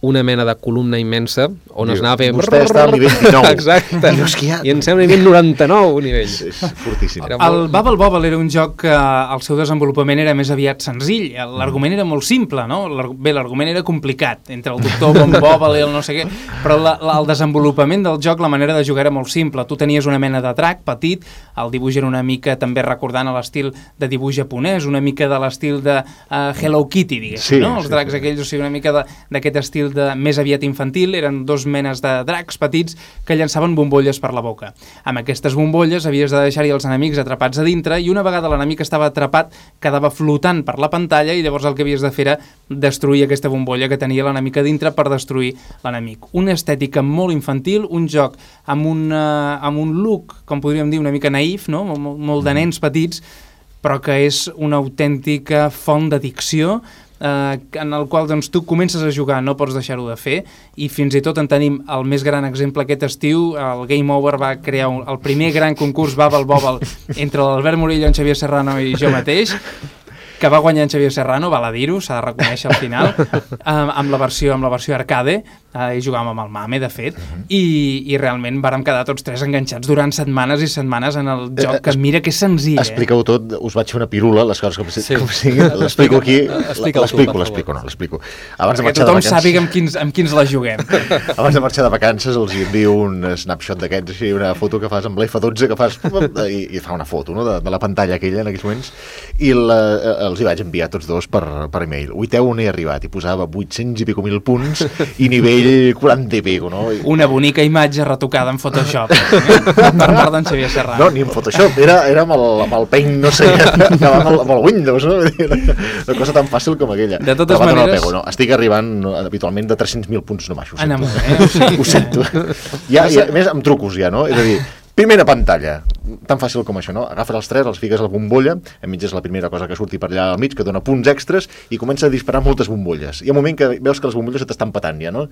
una mena de columna immensa on es anava fent... "Vostè està al nivell 19." Exacte. Dius que ja- I ens sembla nivell 99 nivell. És fortíssim. Era El molt- Bubble Bobble era un joc que el seu desenvolupament era més aviat senzill. L'argument era molt simple, no? Bé, l'argument era complicat, entre el doctor Bon Bobble i el no sé què, però la, la, el desenvolupament del joc, la manera de jugar era molt simple. Tu tenies una mena de drac petit, el dibuix era una mica també recordant l'estil de dibuix japonès, una mica de l'estil de uh, Hello Kitty, diguéssim, Sí, no? Els sí, dracs sí. aquells, o sigui, una mica de- d'aquest estil de més aviat infantil, eren dos menes de dracs petits que llançaven bombolles per la boca. Amb aquestes bombolles havies de deixar-hi els enemics atrapats a dintre i una vegada l'enemic estava atrapat quedava flotant per la pantalla i llavors el que havies de fer era destruir aquesta bombolla que tenia l'enemic a dintre per destruir l'enemic. Una estètica molt infantil, un joc amb un, uh, amb un look, com podríem dir, una mica naïf, no? molt, molt de nens petits, però que és una autèntica font d'addicció eh, en el qual doncs, tu comences a jugar, no pots deixar-ho de fer, i fins i tot en tenim el més gran exemple aquest estiu, el Game Over va crear un, el primer gran concurs Bubble Bobble entre l'Albert Murillo, en Xavier Serrano i jo mateix, que va guanyar en Xavier Serrano, val a dir-ho, s'ha de reconèixer al final, amb, amb la versió amb la versió arcade, eh, i jugàvem amb el Mame, de fet, i, i realment vàrem quedar tots tres enganxats durant setmanes i setmanes en el joc, que mira que és senzill, eh? Expliqueu tot, us vaig fer una pirula, les coses com, Sí. com siguin, l'explico aquí, l'explico, l'explico, no, l'explico. Abans de Perquè marxar de tothom vacances, sàpiga amb quins, amb quins la juguem. abans de marxar de vacances els hi envio un snapshot d'aquests, així, una foto que fas amb l'F12, que fas, i, i fa una foto no, de, de la pantalla aquella en aquells moments, i la, eh, els hi vaig enviar tots dos per, per e-mail. Uiteu on he arribat, i posava 800 i pico mil punts, i nivell 40 i pico, no? I, Una bonica imatge retocada en Photoshop eh? per part d'en Xavier Serrano. No, ni en Photoshop, era, era amb, el, amb el Paint, no sé, que va amb el, amb el Windows, no? Una cosa tan fàcil com aquella. De totes Però va, no maneres- pego, no? Estic arribant no, habitualment de 300.000 punts ho En sento. amunt, eh? O sigui, ho sento. Ja, ja, més, amb trucos ja, no? És a dir, primera pantalla, tan fàcil com això, no? Agafes els tres, els fiques a la bombolla, enmig és la primera cosa que surti per allà al mig, que dona punts extras, i comença a disparar moltes bombolles. Hi ha un moment que veus que les bombolles se t'estan patant ja, no?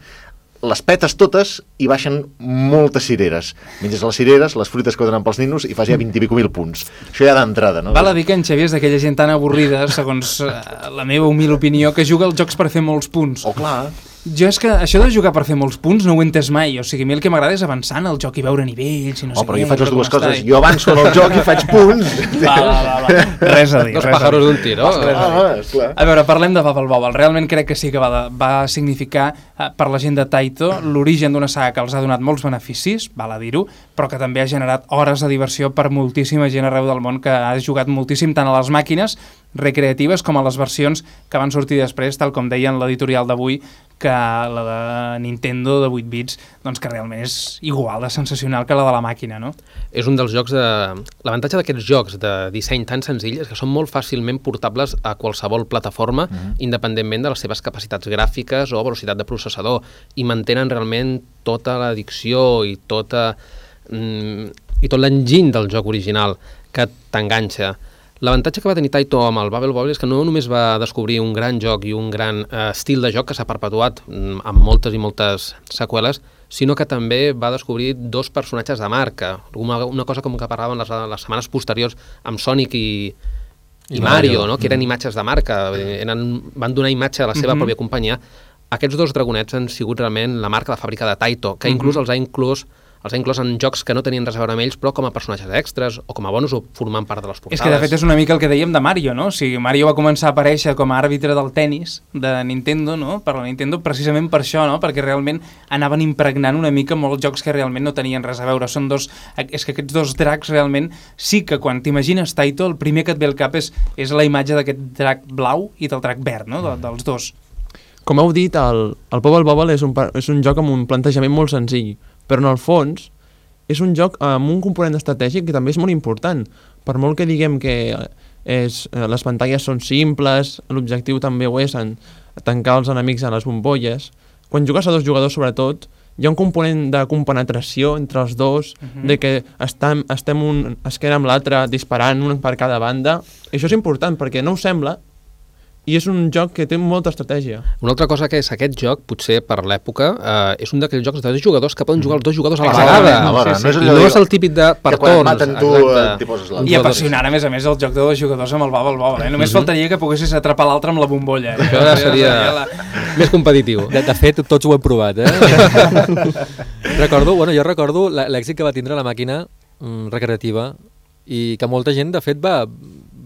les petes totes i baixen moltes cireres. Menges les cireres, les fruites que donen pels ninos i fas ja 20 i pico mil punts. Això ja d'entrada, no? Val a dir que en Xavier és d'aquella gent tan avorrida, segons eh, la meva humil opinió, que juga als jocs per fer molts punts. Oh, clar. Jo és que això de jugar per fer molts punts no ho he entès mai. O sigui, a mi el que m'agrada és avançar en el joc i veure nivells i no Oh, sé però què. jo faig les dues coses. Jo avanço en el joc i faig punts. Va, va, va, va. Res a dir. Dos res a pájaros dir. d'un tiro. Ah, ah, esclar. A veure, parlem de Bubble Bobble. Realment crec que sí que va, de, va significar eh, per la gent de Taito l'origen d'una saga que els ha donat molts beneficis, val a dir-ho, però que també ha generat hores de diversió per moltíssima gent arreu del món que ha jugat moltíssim tant a les màquines recreatives com a les versions que van sortir després, tal com deien l'editorial d'avui, que la de Nintendo de 8 bits, doncs que realment és igual de sensacional que la de la màquina, no? és un dels jocs de... L'avantatge d'aquests jocs de disseny tan senzill és que són molt fàcilment portables a qualsevol plataforma, independentment de les seves capacitats gràfiques o velocitat de processador, i mantenen realment tota l'addicció i tota mm, i tot l'enginy del joc original que t'enganxa. L'avantatge que va tenir Taito amb el Bubble Bobble és que no només va descobrir un gran joc i un gran eh, estil de joc que s'ha perpetuat mm, amb moltes i moltes seqüeles, sinó que també va descobrir dos personatges de marca, una, una cosa com que parlàvem les, les setmanes posteriors amb Sonic i, i, I Mario, Mario. no? que eren imatges de marca, eren, van donar imatge a la seva Mhm. pròpia companyia. Aquests dos dragonets han sigut realment la marca de fàbrica de Taito, que inclús els ha inclús els ha inclòs en jocs que no tenien res a veure amb ells, però com a personatges extras o com a bonus o formant part de les portades. És que de fet és una mica el que dèiem de Mario, no? O sigui, Mario va començar a aparèixer com a àrbitre del tennis de Nintendo, no? Per la Nintendo, precisament per això, no? Perquè realment anaven impregnant una mica molts jocs que realment no tenien res a veure. Són dos... És que aquests dos dracs realment sí que quan t'imagines Taito, el primer que et ve al cap és, és la imatge d'aquest drac blau i del drac verd, no? De, dels dos. Com heu dit, el, el Bubble Bobble és un, és un joc amb un plantejament molt senzill, però en el fons és un joc amb un component estratègic que també és molt important. Per molt que diguem que és, eh, les pantalles són simples, l'objectiu també ho és en tancar els enemics a les bombolles, quan jugues a dos jugadors sobretot, hi ha un component de compenetració entre els dos, Mhm. de que estem, estem un esquena amb l'altre disparant un per cada banda. I això és important perquè no ho sembla i és un joc que té molta estratègia. Una altra cosa que és aquest joc, potser per l'època, eh, és un d'aquells jocs de dos jugadors que poden jugar els dos jugadors a la vegada. alhora, Sí, no és sí. allò I no és el típic de per maten tu, exacte. eh, I apassionant, a més a més, el joc de dos jugadors amb el Bubble Bobble. Eh? Només faltaria que poguessis atrapar l'altre amb la bombolla. Eh? Això ja seria la- més competitiu. De, de fet, tots ho hem provat, eh? recordo, bueno, jo recordo l'èxit que va tindre la màquina mm, recreativa i que molta gent, de fet, va,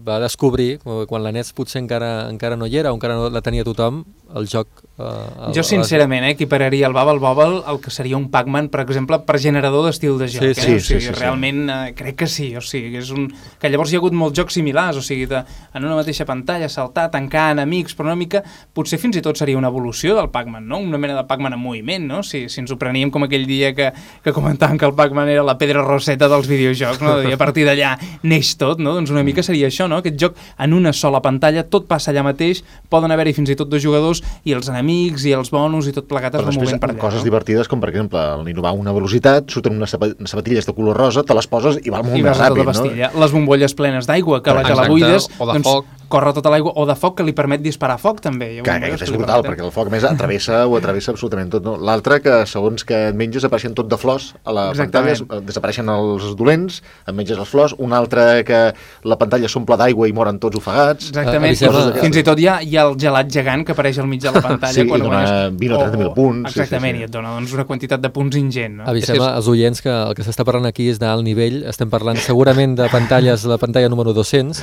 va descobrir, quan la NES potser encara, encara no hi era o encara no la tenia tothom, el joc... El, Jo, sincerament, eh, equipararia el Bubble Bobble al que seria un Pac-Man, per exemple, per generador d'estil de joc. Sí, eh? sí, o sigui, sí, sí, sí. realment eh, crec que sí. O sigui, és un... que llavors hi ha hagut molts jocs similars, o sigui, de, en una mateixa pantalla, saltar, tancar enemics, però una mica... Potser fins i tot seria una evolució del Pac-Man, no? Una mena de Pac-Man en moviment, no? Si, si ens ho preníem com aquell dia que, que comentàvem que el Pac-Man era la pedra roseta dels videojocs, no? I a partir d'allà neix tot, no? Doncs una mica seria això, no? Aquest joc en una sola pantalla, tot passa allà mateix, poden haver-hi fins i tot dos jugadors i els enemics i els bonus i tot plegat es Però va després, movent per allà. coses no? divertides com, per exemple, al innovar una velocitat, surten unes, sabatilles de color rosa, te les poses i va molt I més a tota ràpid, no? Les bombolles plenes d'aigua, que la, que la buides, o de doncs foc. corre tota l'aigua, o de foc, que li permet disparar foc, també. Que, que és brutal, perquè el foc a més atravessa o atravessa absolutament tot. No? L'altre, que segons que et menges apareixen tot de flors a la Exactament. pantalla, es- desapareixen els dolents, et menges les flors, un altre que la pantalla s'omple d'aigua i moren tots ofegats. Exactament, a- d'aquestes. fins i tot hi ha, hi ha el gelat gegant que apareix al mig de la pantalla Sí, quan i ho dona guanyes. 20 o 30.000 punts, sí, Exactament, sí, sí. i et dona doncs, una quantitat de punts ingent. No? Avisem És als oients que el que s'està parlant aquí és d'alt nivell. Estem parlant segurament de pantalles, la pantalla número 200.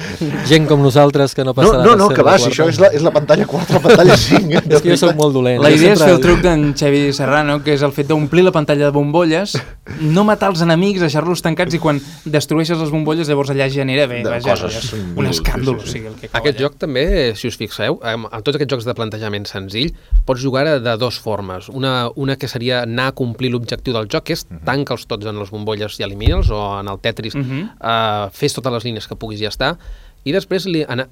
Gent com nosaltres que no passa No, de no, no, que va, si això és la, és la pantalla 4, la pantalla 5. Eh? És que jo soc molt dolent. La idea és fer el truc d'en Xavi Serrano, que és el fet d'omplir la pantalla de bombolles, no matar els enemics, deixar-los tancats i quan destrueixes les bombolles llavors allà genera bé, De vaja, coses és un escàndol, sí, sí, o sí. sigui, el que Aquest allà. joc també, si us fixeu, amb, amb tots aquests jocs de plantejament senzill, pots jugar de dues formes. Una, una que seria anar a complir l'objectiu del joc, que és tanca'ls tots en les bombolles i elimina'ls, o en el Tetris, Mhm. eh, fes totes les línies que puguis i ja està, i després li, en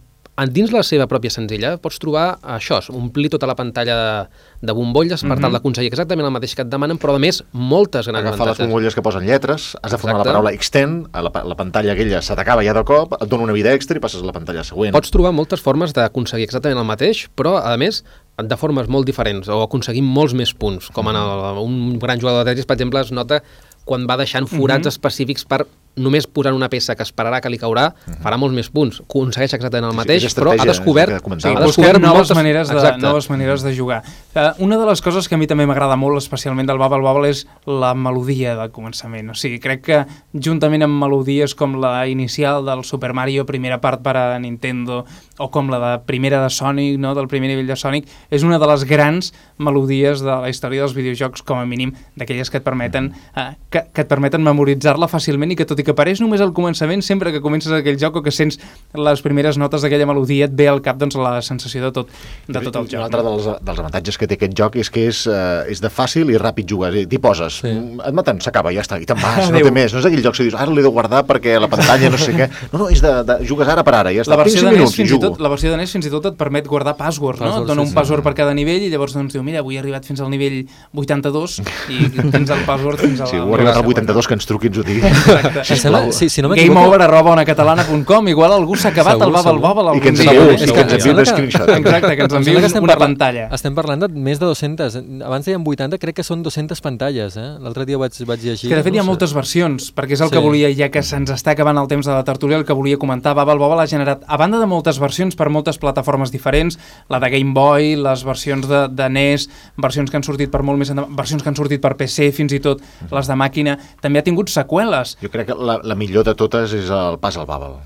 dins la seva pròpia senzilla pots trobar això, omplir tota la pantalla de, de bombolles per tal d'aconseguir exactament el mateix que et demanen, però a més moltes grans Agafar les bombolles que posen lletres, has de formar la Exacte. paraula extend, a la, la pantalla aquella se t'acaba ja de cop, et dona una vida extra i passes a la pantalla següent. Pots trobar moltes formes d'aconseguir exactament el mateix, però, a més, de formes molt diferents, o aconseguir molts més punts, com en el, un gran jugador de Tetris, per exemple, es nota quan va deixant forats específics per només posant una peça que esperarà que li caurà, farà molts més punts. Aconsegueix exactament el Sí, mateix, és però ha descobert, Sí, ha descobert noves, moltes... maneres de, Exacte. noves maneres de jugar. Uh, una de les coses que a mi també m'agrada molt, especialment del Bubble Bobble, és la melodia del començament. O sigui, crec que juntament amb melodies com la inicial del Super Mario, primera part per a Nintendo, o com la de primera de Sonic, no? del primer nivell de Sonic, és una de les grans melodies de la història dels videojocs, com a mínim, d'aquelles que et permeten uh, que, que et permeten memoritzar-la fàcilment i que tot i que apareix només al començament, sempre que comences aquell joc o que sents les primeres notes d'aquella melodia, et ve al cap doncs, la sensació de tot, de tot el Un joc. altre no? dels, dels avantatges que té aquest joc és que és, uh, és de fàcil i ràpid jugar. T'hi poses, Sí. et maten, s'acaba, ja està, i te'n vas, no Adéu. té més. No és aquell joc que dius, ara l'he de guardar perquè la pantalla no sé què. No, no, és de, de jugues ara per ara, ja està. La versió, Tinc de cinc NES, minuts i i tot, la versió de NES fins i tot et permet guardar password, no? Password, Et dona sí, un sí. password per cada nivell i llavors doncs diu, mira, avui he arribat fins al nivell 82 i tens el password fins al... Sí, ho arribat al 82 que ens truqui i ens ho digui. Exacte. Sembla, si, si no Game m'equivoco... over arroba onacatalana.com igual algú s'ha acabat Segur, el Bubble segur. Bobble I que ens algun És sí, que- ens un screenshot. Exacte, que ens estem una parlant- pantalla. Estem parlant de més de 200. Abans deien 80, crec que són 200 pantalles, eh? L'altre dia vaig, vaig llegir. Que de fet hi ha moltes versions, perquè és el Sí. que volia, ja que se'ns està acabant el temps de la tertúlia, el que volia comentar. Bubble Bobble ha generat, a banda de moltes versions per moltes plataformes diferents, la de Game Boy, les versions de, de NES, versions que han sortit per molt més endavant, versions que han sortit per PC, fins i tot les de màquina, també ha tingut seqüeles. Jo crec que la, la millor de totes és el pas al Bubble.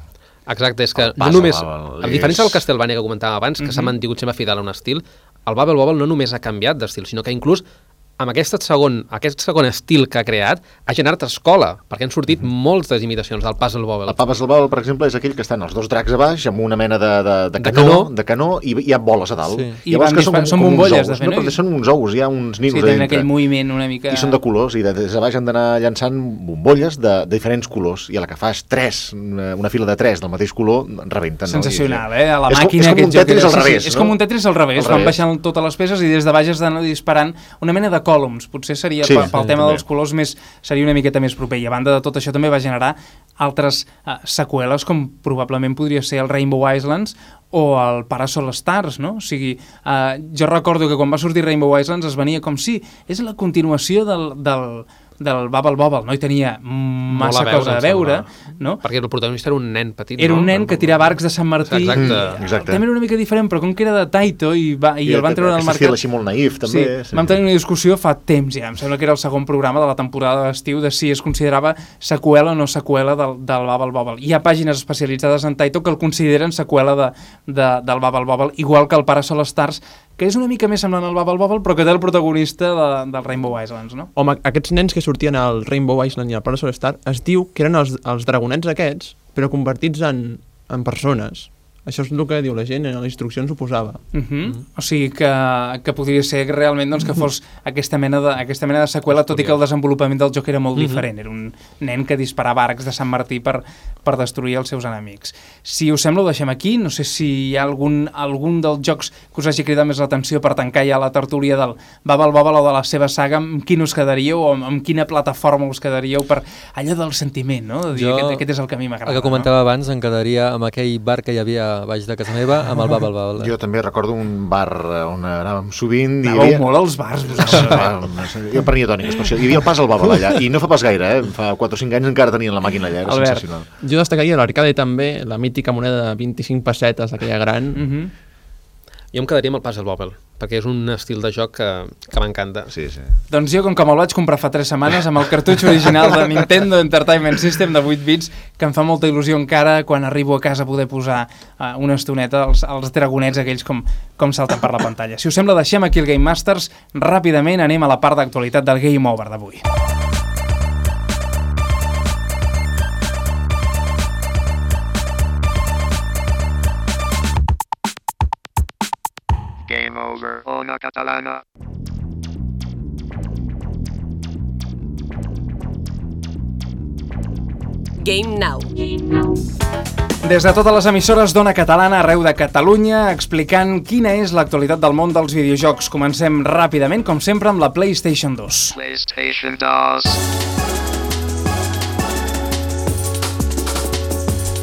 Exacte, és que no només, a diferència del Castlevania que comentàvem abans, que s'ha Mhm. mantingut sempre fidel a un estil, el Bubble Bobble no només ha canviat d'estil, sinó que inclús amb aquest segon, aquest segon estil que ha creat, ha generat escola, perquè han sortit mm -hmm. moltes imitacions del Puzzle Bobble. El Puzzle Bobble, per exemple, és aquell que estan els dos dracs a baix amb una mena de, de, de, De canó, canó. de canó i hi ha boles a dalt. Sí. I Llavors que són, són com uns bombolles, ous, de fet, no? no? Perquè són uns ous, hi ha uns ninos Sí, tenen aquell moviment una mica... I són de colors, i de, des de baix han d'anar llançant bombolles de, de diferents colors, i a la que fas tres, una, una fila de tres del mateix color, rebenten. Sensacional, no? eh? A la és màquina... Com, és com un Tetris al sí, sí, revés, És no? com un Tetris al revés, Al van revés. baixant totes les peces i des de baix has d'anar disparant una mena de columns, potser seria Sí, sí, pel, pel sí, tema també. dels colors més, seria una miqueta més proper, i a banda de tot això també va generar altres uh, seqüeles com probablement podria ser el Rainbow Islands o el Parasol Stars, no? O sigui, uh, jo recordo que quan va sortir Rainbow Islands es venia com si és la continuació del, del, del Bubble Bobble, no hi tenia massa veure, cosa a veure, sembla. no? Perquè el protagonista era un nen petit, Era no? un nen que tirava arcs de Sant Martí. Exacte. I Exacte. El tema era una mica diferent, però com que era de Taito i, va, i, I el van treure al aquest mercat... estil així molt naïf, també, Sí, sí. vam tenir una discussió fa temps ja, em sembla que era el segon programa de la temporada d'estiu, de si es considerava seqüela o no seqüela del, del Bubble Bobble. Hi ha pàgines especialitzades en Taito que el consideren seqüela de, de, del Bubble Bobble, igual que el Parasol Stars, que és una mica més semblant al Bubble Bobble, però que té el protagonista de, del Rainbow Islands, no? Home, aquests nens que sortien al Rainbow Island i al Parasol Star es diu que eren els, els dragonets aquests, però convertits en, en persones. Això és el que diu la gent, en les instruccions ho posava. Uh -huh. O sigui que, que podria ser que realment doncs, que fos aquesta mena, de, aquesta mena de seqüela, tot i que el desenvolupament del joc era molt Mhm. diferent. Era un nen que disparava arcs de Sant Martí per, per destruir els seus enemics. Si us sembla, ho deixem aquí. No sé si hi ha algun, algun dels jocs que us hagi cridat més l'atenció per tancar ja la tertúlia del Babel Bobel o de la seva saga, amb quin us quedaríeu o amb, amb quina plataforma us quedaríeu per allò del sentiment, no? De dir, Jo, aquest, aquest és el que a mi m'agrada. El que comentava abans em quedaria amb aquell bar que hi havia baix de casa meva, amb el Bubble Bubble. Jo també recordo un bar eh, on anàvem sovint... Anàveu havia- molt als bars, vosaltres. Jo prenia tònic, especial. Hi havia el pas al Babel allà, i no fa pas gaire, eh? fa 4 o 5 anys encara tenien la màquina allà, era Albert. sensacional. Jo destacaria l'arcade també, la mítica moneda de 25 pessetes, aquella gran. Uh -huh. Jo em quedaria amb el Puzzle Bobble, perquè és un estil de joc que, que m'encanta. Sí, sí. Doncs jo, com que me'l vaig comprar fa 3 setmanes, amb el cartutx original de Nintendo Entertainment System de 8 bits, que em fa molta il·lusió encara quan arribo a casa a poder posar uh, una estoneta als, als dragonets aquells com, com salten per la pantalla. Si us sembla, deixem aquí el Game Masters. Ràpidament anem a la part d'actualitat del Game Over d'avui. Game over. Ona catalana. Game Now. Des de totes les emissores d'Ona Catalana arreu de Catalunya, explicant quina és l'actualitat del món dels videojocs. Comencem ràpidament, com sempre, amb la PlayStation 2. PlayStation 2.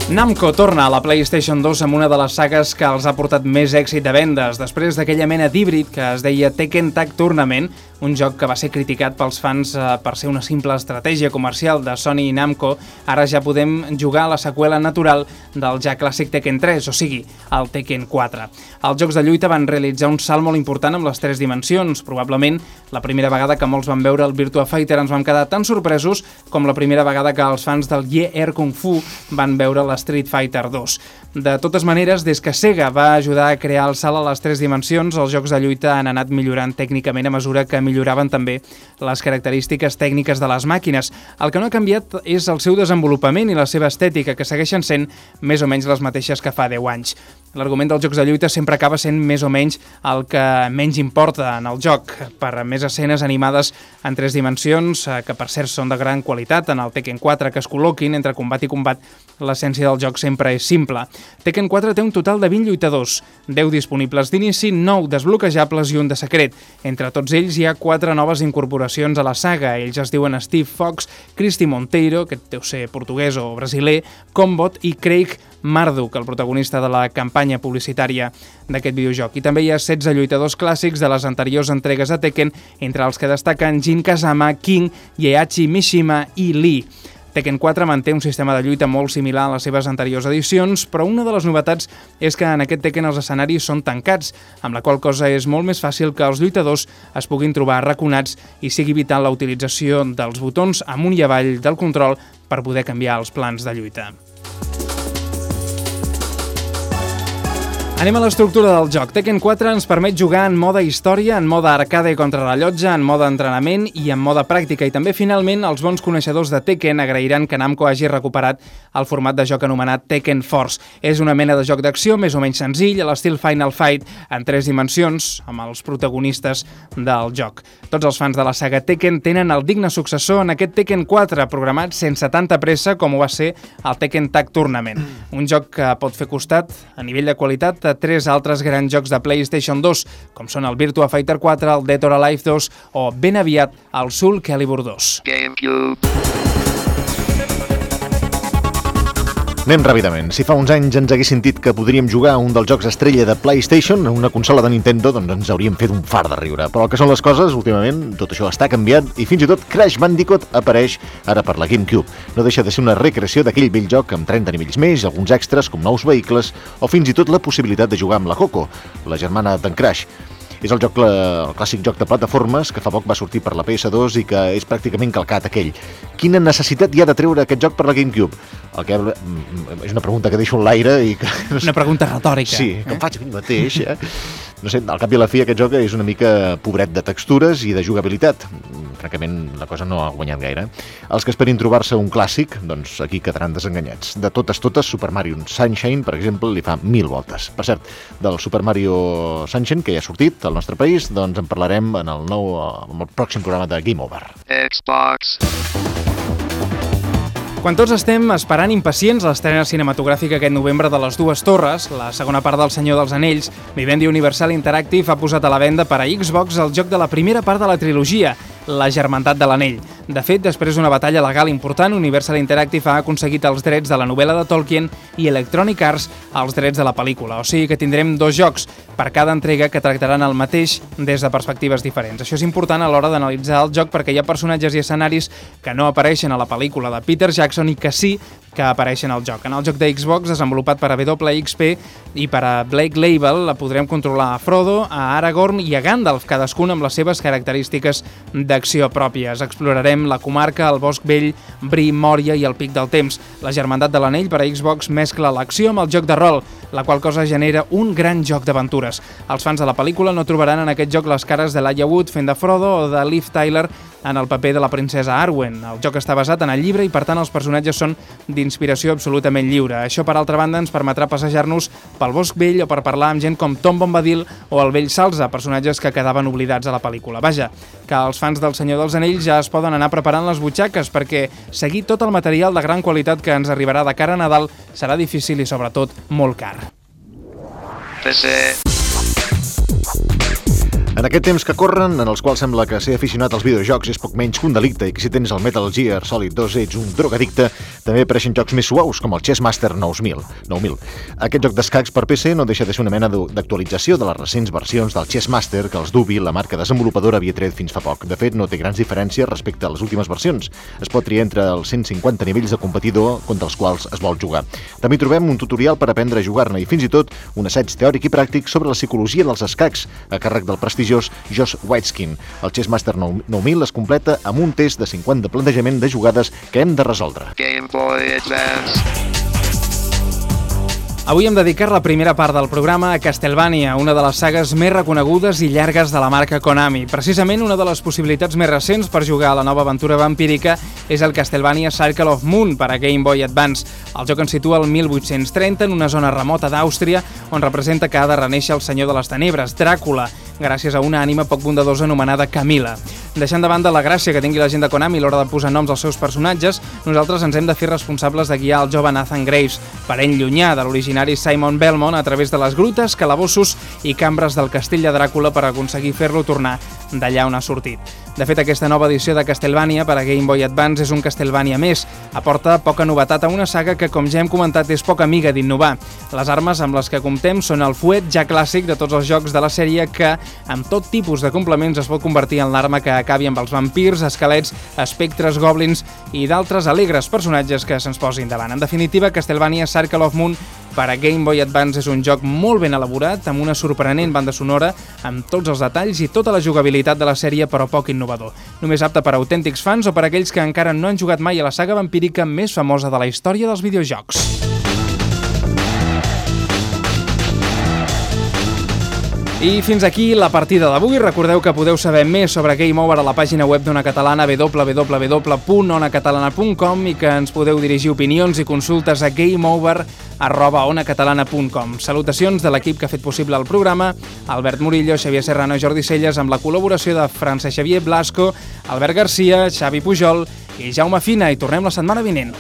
Namco torna a la PlayStation 2 amb una de les sagues que els ha portat més èxit de vendes, després d'aquella mena d'híbrid que es deia Tekken Tag Tournament, un joc que va ser criticat pels fans eh, per ser una simple estratègia comercial de Sony i Namco, ara ja podem jugar a la seqüela natural del ja clàssic Tekken 3, o sigui, el Tekken 4. Els jocs de lluita van realitzar un salt molt important amb les tres dimensions, probablement la primera vegada que molts van veure el Virtua Fighter ens vam quedar tan sorpresos com la primera vegada que els fans del Ye Air Kung Fu van veure la Street Fighter 2. De totes maneres, des que Sega va ajudar a crear el salt a les tres dimensions, els jocs de lluita han anat millorant tècnicament a mesura que milloraven també les característiques tècniques de les màquines. El que no ha canviat és el seu desenvolupament i la seva estètica, que segueixen sent més o menys les mateixes que fa 10 anys. L'argument dels jocs de lluita sempre acaba sent més o menys el que menys importa en el joc, per més escenes animades en tres dimensions, eh, que per cert són de gran qualitat en el Tekken 4 que es col·loquin entre combat i combat, l'essència del joc sempre és simple. Tekken 4 té un total de 20 lluitadors, 10 disponibles d'inici, 9 desbloquejables i un de secret. Entre tots ells hi ha 4 noves incorporacions a la saga. Ells es diuen Steve Fox, Cristi Monteiro, que deu ser portuguès o brasiler, Combot i Craig Marduk, el protagonista de la campanya publicitària d'aquest videojoc. I també hi ha 16 lluitadors clàssics de les anteriors entregues a Tekken, entre els que destaquen Jin Kazama, King, Ieachi Mishima i Lee. Tekken 4 manté un sistema de lluita molt similar a les seves anteriors edicions, però una de les novetats és que en aquest Tekken els escenaris són tancats, amb la qual cosa és molt més fàcil que els lluitadors es puguin trobar arraconats i sigui vital la utilització dels botons amunt i avall del control per poder canviar els plans de lluita. Anem a l'estructura del joc. Tekken 4 ens permet jugar en mode història, en mode arcade i contrarrellotge, en mode entrenament i en mode pràctica. I també, finalment, els bons coneixedors de Tekken agrairan que Namco hagi recuperat el format de joc anomenat Tekken Force. És una mena de joc d'acció més o menys senzill, a l'estil Final Fight, en tres dimensions, amb els protagonistes del joc. Tots els fans de la saga Tekken tenen el digne successor en aquest Tekken 4, programat sense tanta pressa com ho va ser el Tekken Tag Tournament. Un joc que pot fer costat, a nivell de qualitat, de tres altres grans jocs de PlayStation 2, com són el Virtua Fighter 4, el Dead or Alive 2 o, ben aviat, el Soul Calibur 2. GameCube. Anem ràpidament. Si fa uns anys ens haguessin dit que podríem jugar a un dels jocs estrella de PlayStation, en una consola de Nintendo, doncs ens hauríem fet un far de riure. Però el que són les coses, últimament, tot això està canviat i fins i tot Crash Bandicoot apareix ara per la GameCube. No deixa de ser una recreació d'aquell vell joc amb 30 nivells més, alguns extras com nous vehicles o fins i tot la possibilitat de jugar amb la Coco, la germana d'en Crash. És el, joc, el clàssic joc de plataformes que fa poc va sortir per la PS2 i que és pràcticament calcat aquell. Quina necessitat hi ha de treure aquest joc per la GameCube? El que és una pregunta que deixo en l'aire i que... Una pregunta retòrica. Sí, que em faig a mi mateix, eh? No sé, al cap i a la fi aquest joc és una mica pobret de textures i de jugabilitat. Francament, la cosa no ha guanyat gaire. Els que esperin trobar-se un clàssic, doncs aquí quedaran desenganyats. De totes, totes, Super Mario Sunshine, per exemple, li fa mil voltes. Per cert, del Super Mario Sunshine, que ja ha sortit al nostre país, doncs en parlarem en el nou, en el pròxim programa de Game Over. Xbox. Quan tots estem esperant impacients l'estrena cinematogràfica aquest novembre de Les Dues Torres, la segona part del Senyor dels Anells, Vivendi Universal Interactive ha posat a la venda per a Xbox el joc de la primera part de la trilogia, La Germandat de l'Anell. De fet, després d'una batalla legal important, Universal Interactive ha aconseguit els drets de la novel·la de Tolkien i Electronic Arts els drets de la pel·lícula. O sigui que tindrem dos jocs per cada entrega que tractaran el mateix des de perspectives diferents. Això és important a l'hora d'analitzar el joc perquè hi ha personatges i escenaris que no apareixen a la pel·lícula de Peter Jackson i que sí que apareixen al joc. En el joc de Xbox, desenvolupat per a WXP i per a Blake Label, la podrem controlar a Frodo, a Aragorn i a Gandalf, cadascun amb les seves característiques d'acció pròpies. Explorarem la comarca, el Bosc Vell, Bri, Mòria i el Pic del Temps. La Germandat de l'Anell per a Xbox mescla l'acció amb el joc de rol, la qual cosa genera un gran joc d'aventures. Els fans de la pel·lícula no trobaran en aquest joc les cares de Laia Wood fent de Frodo o de Liv Tyler en el paper de la princesa Arwen. El joc està basat en el llibre i, per tant, els personatges són d'inspiració absolutament lliure. Això, per altra banda, ens permetrà passejar-nos pel Bosc Vell o per parlar amb gent com Tom Bombadil o el Vell Salsa, personatges que quedaven oblidats a la pel·lícula. Vaja, que els fans del Senyor dels Anells ja es poden anar preparant les butxaques perquè seguir tot el material de gran qualitat que ens arribarà de cara a Nadal serà difícil i, sobretot, molt car. PC. En aquest temps que corren, en els quals sembla que ser aficionat als videojocs és poc menys que un delicte i que si tens el Metal Gear Solid 2 ets un drogadicte, també apareixen jocs més suaus, com el Chessmaster 9000. 9000. Aquest joc d'escacs per PC no deixa de ser una mena d'actualització de les recents versions del Chessmaster que els Dubi, la marca desenvolupadora, havia tret fins fa poc. De fet, no té grans diferències respecte a les últimes versions. Es pot triar entre els 150 nivells de competidor contra els quals es vol jugar. També trobem un tutorial per aprendre a jugar-ne i fins i tot un assaig teòric i pràctic sobre la psicologia dels escacs a càrrec del prestigi prestigiós Josh Whiteskin. El Chessmaster 9000 es completa amb un test de 50 de plantejament de jugades que hem de resoldre. Game Boy Advance. Avui hem dedicat la primera part del programa a Castlevania, una de les sagues més reconegudes i llargues de la marca Konami. Precisament una de les possibilitats més recents per jugar a la nova aventura vampírica és el Castlevania Circle of Moon per a Game Boy Advance. El joc ens situa el 1830 en una zona remota d'Àustria on representa que ha de reneixer el senyor de les tenebres, Dràcula, gràcies a una ànima poc bondadosa anomenada Camila. Deixant de banda la gràcia que tingui la gent de Konami a l'hora de posar noms als seus personatges, nosaltres ens hem de fer responsables de guiar el jove Nathan Graves, parent llunyà de l'originari Simon Belmont a través de les grutes, calabossos i cambres del castell de Dràcula per aconseguir fer-lo tornar d'allà on ha sortit. De fet, aquesta nova edició de Castlevania per a Game Boy Advance és un Castlevania més. Aporta poca novetat a una saga que, com ja hem comentat, és poca amiga d'innovar. Les armes amb les que comptem són el fuet ja clàssic de tots els jocs de la sèrie que, amb tot tipus de complements, es pot convertir en l'arma que acabi amb els vampirs, esquelets, espectres, goblins i d'altres alegres personatges que se'ns posin davant. En definitiva, Castlevania Circle of Moon per a Game Boy Advance és un joc molt ben elaborat, amb una sorprenent banda sonora, amb tots els detalls i tota la jugabilitat de la sèrie, però poc innovador. Només apte per a autèntics fans o per a aquells que encara no han jugat mai a la saga vampírica més famosa de la història dels videojocs. I fins aquí la partida d'avui. Recordeu que podeu saber més sobre Game Over a la pàgina web d'Ona Catalana www.onacatalana.com i que ens podeu dirigir opinions i consultes a gameover.onacatalana.com Salutacions de l'equip que ha fet possible el programa, Albert Murillo, Xavier Serrano i Jordi Celles, amb la col·laboració de Francesc Xavier Blasco, Albert Garcia, Xavi Pujol i Jaume Fina. I tornem la setmana vinent.